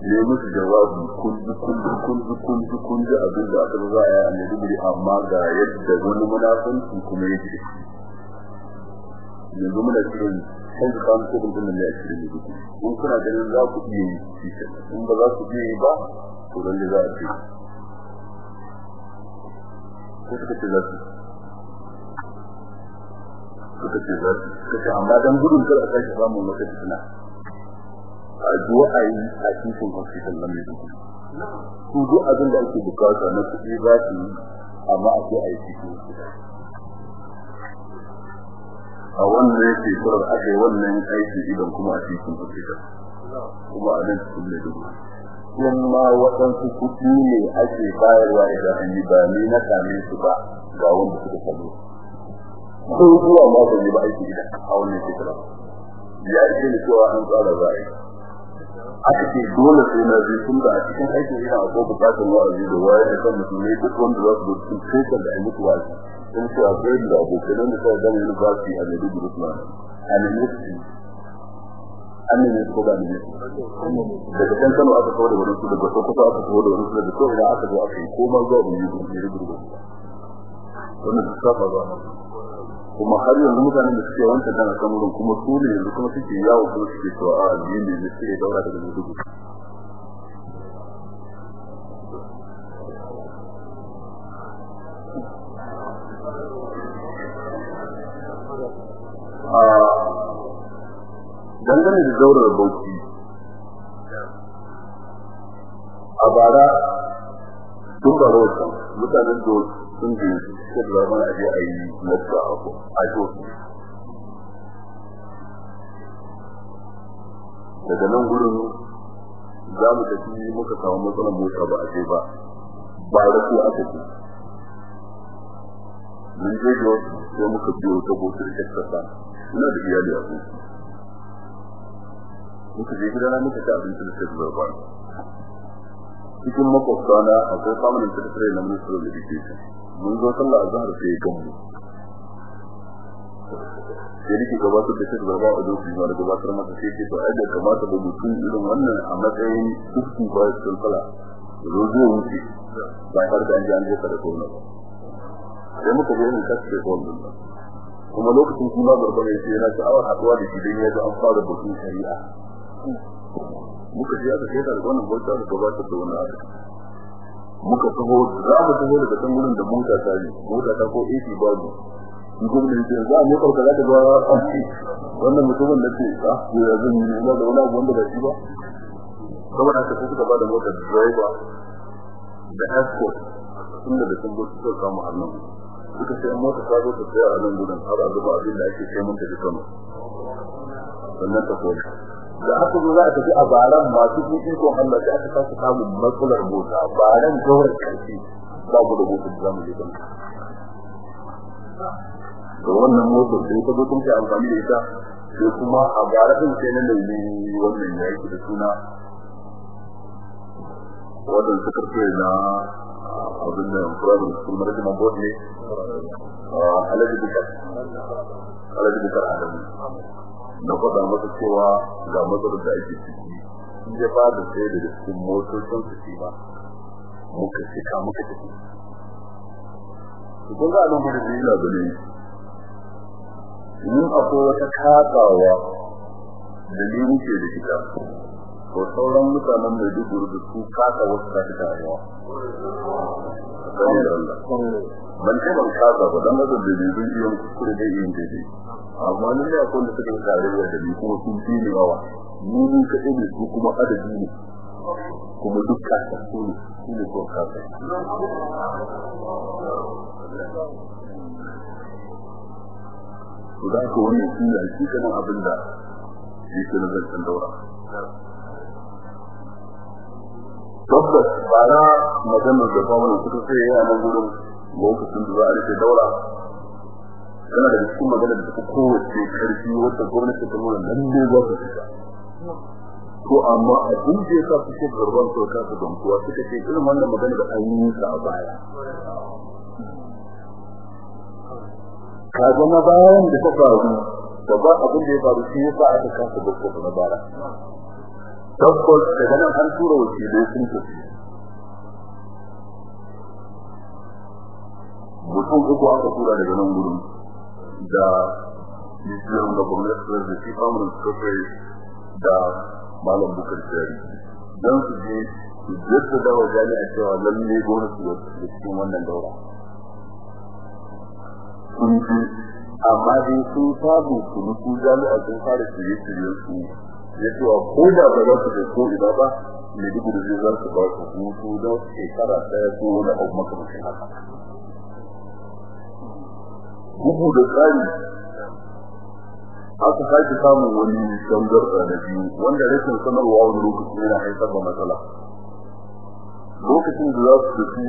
ne musu jawabi kunji kunji kunji kunji kunji abin da aka za a yi a maiduguri amma ga yadda wani munafanci kuma yake yanzu muna cikin kan su kawo kudin din ne a cikin maiduguri mun kuna ganin za ku iya yi shi in ba za ku iya yi ba to lalle za a ce ko suka ce za su suka ce za su suka ce amma dan gudun kar a sake samun wata fitina a zuwa a yi a cikin hospital na mai duku su duk abin da ake buƙata na kuɗi za su yi amma a ce a yi cikin a wannan shekarar aka yi wannan aiki idan kuma a cikin hospital kuma a nan cikin mai duku in ma waɗansu kuɗi ne ake bayarwa idan an yi ba ni na same su ba ga wanda suka same ko zuwa ma ba aiki gida a wannan shekara ya ce cewa an tsara za a yi. Aka ce dole sai na zai tun da a cikin aikin ina akwai buƙatar wa'azi da wayar da kan musulmai duk wanda za su zo cikin shekar da mutu wa'azi. Sun ce a kai da abokanan da suka gama university a Maiduguri Islam a Maiduguri an ne ko ba ne daga kan Kano aka kawo da wani su daga Sokoto aka kawo da wani su daga Sokoto aka zo aka yi koma zuwa mu yi ne rubutu wannan duk safa ba kuma har yanzu mutanen da suke wancan dan kan wurin kuma su ne yanzu kuma suke yawo kuma suke cewa a addini ne suke daura daga rubutu dangane da zaurar bauchi a bara tun da rota mutanen da sun ji suka da zama a je a yi lafiya a ko a jo daga nan gurin za mu tafi muka samu matsalar mota ba a je ba ba da ku aka ce mun je jo sai muka biyo ta bauchi da kasa ina da iyali a kuma muka je gidana muka ci abinci da sai zuwa cikin makwabta na akwai samun sakatare na ministry of education. Mun zo sallah azhar sai kan mu sai nake gabatar da shi zarba a doki ma da gabatar masa sai to ai da kamata da mutum irin wannan a matsayin dukkan ba su sallah zo zo wuce ba har da an ji an je kada ko ba. Sai muka je mun kace ko wannan kuma lokacin kuma barbare sai yana sha'awar haɗuwa da shi dan ya ga an fara batun shari'a. Muka je aka kai da wannan bauta da gabatar da wannan muka taho za mu taho daga can gurin da mota ta yi mota ta ko AC babu. In kuma ne ce za mu kar ka da ga wannan mutumin da ce ah ya zan yi ba da wani abu wanda ba shi ba? Saboda haka sai suka ba da motar driver da escort tun da sun gudu suka samu hannun. Suka sai mota ta zo ta tsaya a nan gudun har a zuba abin da ake kai mun ta kano. Sannan ta koma. Da aka zo za a tafi a baran masu kuɗi ko Allah da aka sake samun matsalar mota. Baran gawar ƙarfi ba mu da mota da za mu je kan da wannan mota sai ta zo kun ta amfani da ita sai kuma a bara din sai nan da yi wannan yayi da suna. Wannan suka ce na abin da problem school management board ne alaji bukar. Alaji bukar adamu. Na faɗa masa cewa ga matsalar da ake ciki. Ya ba da sai daga cikin motocin su ce ba muka cika muka tafi. To kun ga nan gudu ina ba ne in akwai wata kasawa da ni muke da ita. Ko sauran mutanen mai duk da su kasa wasu ta fita yawa ban ce ban kasa ba dan da da zai yi kuskure da yin daidai. Amma ni ne akwai da suka tare da ni kuma sun fi ni yawa. Ni ni kaɗai ne su kuma adadi ne. Kuma duk kasa su ne su ne ko kasa. To da ka wannan shi ne hakikanin abin da yake na zancen daura. Tabbas bara maganar da kwamnan suka sai yana nan gudun lokacin da za a riƙe daura yana da cikin magana da ta kowace ƙarfi wata gwamnati ta nuna lalle za su fita. To amma abin da ya sa suke garban to ka su suka ce irin wannan magana da an yi sa a baya. Ka zama bayan da ta faru da ba abin da ya faru shi yasa aka kasa bakko na bara tabbas daga nan an tura wakilai sun tafi. Mutum uku aka tura daga nan gudun da yisiyar da gwamnati da shi famunan suka da malam bukar jari don su je su jesta da wa jami'a cewa lalle gwamnati da cikin wannan daura. Amma dai sun samu su nuku jami'a sun fara shirye-shiryen su. Ya cewa ko da ba za su da ko ina ba ne duk da za su ba su hutu don shekara ɗaya ko wani abu makamancin haka. Bugu da tsari aka sake samun wani tangarda na biyu wanda rashin sanarwa wani lokaci yana haifar da matsala. Lokacin da za su tafi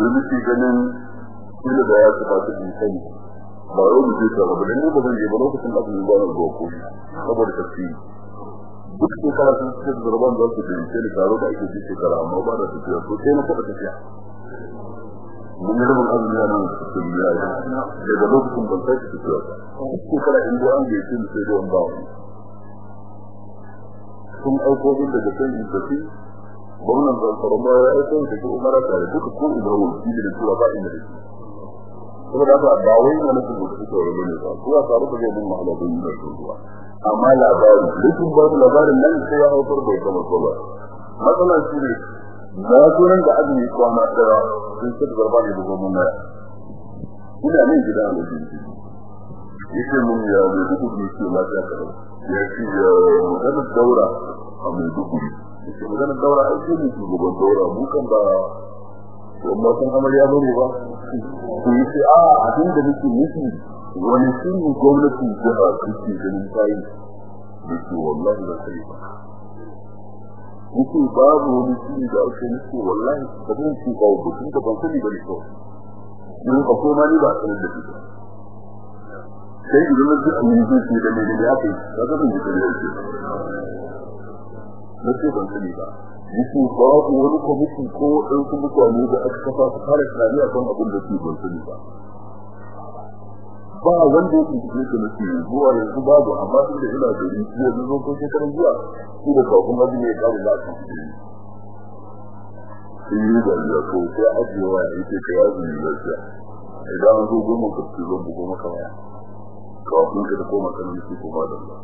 wani ganin kila da ya kamata in sani ba yau mu ta ba dan ba zan je ba lokacin da zuwa saboda duk shekara sun ce da rabon za su ne taro da ake shekara amma ba da sai na tafiya. Mun yi azumi a nan da biya daga lokacin ban sai su duk shekara in da an gaishe mu sai da sun aiko daga kan tafi gwamnan ya aiko da ke umara tare duka ko ina wani da tura ba inda da shi kuma da ba ba wai wani su da suke wani ne ba. Kuwa tare da zai mun da yin da su ba. Amma labari dukkan ba labarin nan sai ya haifar da kuma kowa matsalar shi ne na sunan da azumi kwana ɗaya sun ce garba ne da gwamnati na ina nan gida a wajen yake mun ya da duk da shi lafiya kada ya ce ya magana daura a mai dubu yake magana daura a cikin shugaban daura mu kan ba amma sun amarya ba ne ba. Ku yi ce a abin da nake nufi wani shirin gwamnatin jiha suke ganin tayi. Da ke wallahi da sai ba. Yake babu wani shiri da ake nufi wallahi ba zan ci ba mutum da ban sani ba ne ko in ka ko ma ni ba sanin da shi sai idan na ji a yi zai da mai da ya kai? Ka ban ji da yake na ce ban sani ba. Yake babu wani kwamiti ko ɗansu mutane da aka kafa su fara tunani a kan abin da su ban sani ba. Ba wanda ya tuntuɓe ka nake zuwa yanzu babu amma tun da ina da rinci yanzu zo ko shekaran zuwa su da kawun abin ya kawo tuntuɓe sun yi da ya ko sai ajiye waya yake ka ya zo ne lafiya. Idan an zo goma ka ci zan bugo maka waya. Kawun ka da koma kan nufi koma da Allah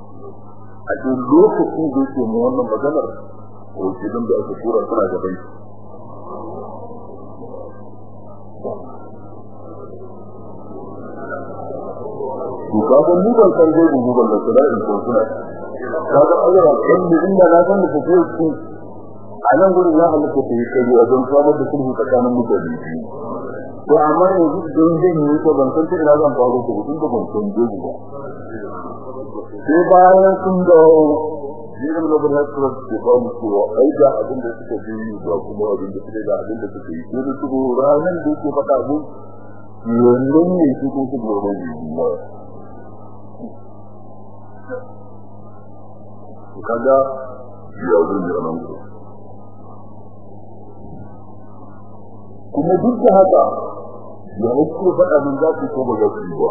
a cikin lokacin da yake mu wannan maganar wakilin da aka tura suna gaban shi to kaga mu ban san gugu ban da sura in ko suna. Kaga Allah kan da inda na san da take su. A nan gurin ya halitta ta yi kai a don samar da sulhu tsakanin mutane to amma yanzu don zai yi ko ban san ina zan faro ko da ban san zai ba. Sai bayan sun dawo jirin na bin hasirar ke ba mu cewa ai da abin da suka yi ba kuma abin da suka da abin da suka yi. Sai da su ranar da yake faɗa mu yanzu ne su ko su gaba ne kaga ya zurbi a nan kuma duk da haka ya hukku faɗa min za su ko ba za su yi ba.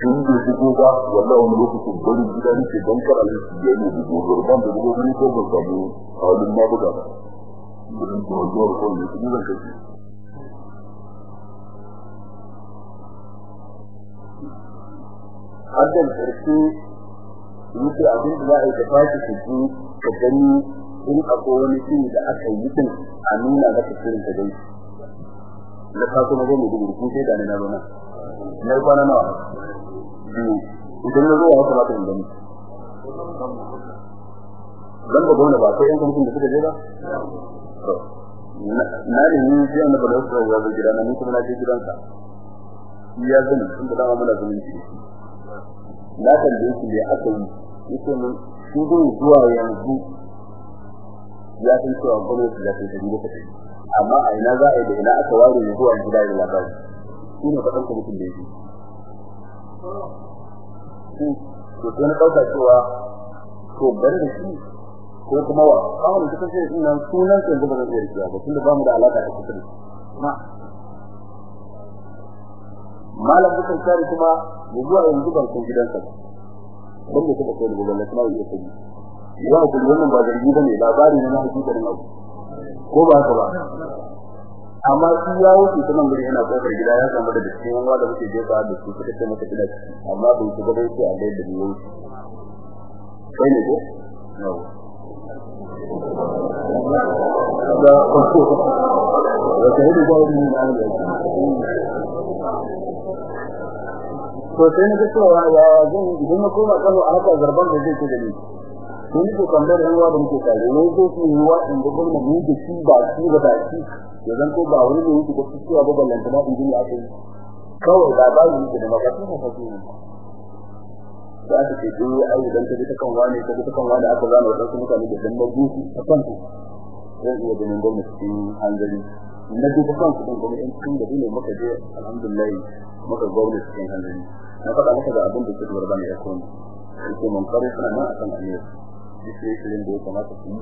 in da ko ba wallahi wani lokacin bari gida ne don kar ya yi da gobe. Ban da gobe ne ko ban samu halin ma buga ba. Mun ko zuwa ko ne kuma zan kace haddan ƙarshe yake abin da za a yi da ji ka gani in akwai wani shiri da aka yi din a nuna maka shirin ka gani. Na ka kuma zo mu gudu ko sai da na na yi kwana nawa? Biyu idan na ya kamata in gani. Dan ba gona ba sai yan kuma da suka je na ne ni ji annabi da su ya zo gidana ni kuma na je gidansa. Ya zani tunda dama muna zumunci na tambaye shi me aka yi. Yake mun shi dai zuwa yanzu ya san cewa gwamnati za ta yi lokaci amma a ina za a yi da ina aka ware zuwa gida da labari. Shi ne faɗan ka mutum da yake to sai na ɗauka cewa to bari da shi ko kuma wa? Kawai da kace ina sunan sai da zan iya ba tunda ba mu da alaka da ma malam bukan kare kuma mu zuwa yanzu ban san gidansa ba. Dan da kuma kai gobe na yi sai ya ku wannan ba zargi ba ne labari ne na hakikarin ko ba haka ba? Amma shi ya wuce kuma gari yana ƙofar gida ya samu da cikin wanda da muke jefa da su suka ce masa gida amma bai su gaba yake a dai da ni wuce. Kai ne ko? Da wata huɗu ba ni na da to sai na ga cewa ya zan idan na koma kano a haka zarban da zai ce da ni. Sun yi kamar yan da muke tare. Ne ko su yi wa in ga gwamnati ne da shi ba shi ba da shi ya zan ko ba wani ne yake da cewa ba ballan tana in jini a kai kawai da ba yi da magana ta fasu ne. Da aka ce dai ai idan ka ji ta kan wani ji ta kan wani aka zama wadansu mutane da dan mabuci ta kansu. Zan iya ganin gwamnati cikin hanzari. Na ji ta kansu din gwamnati cikin da ne muka je alhamdulillah muka gwamnati cikin hanzari. Na faɗa maka da abin da ke da bani ya kuma yake mun kare suna nan akan aniyar duk shirin da ya kamata su yi.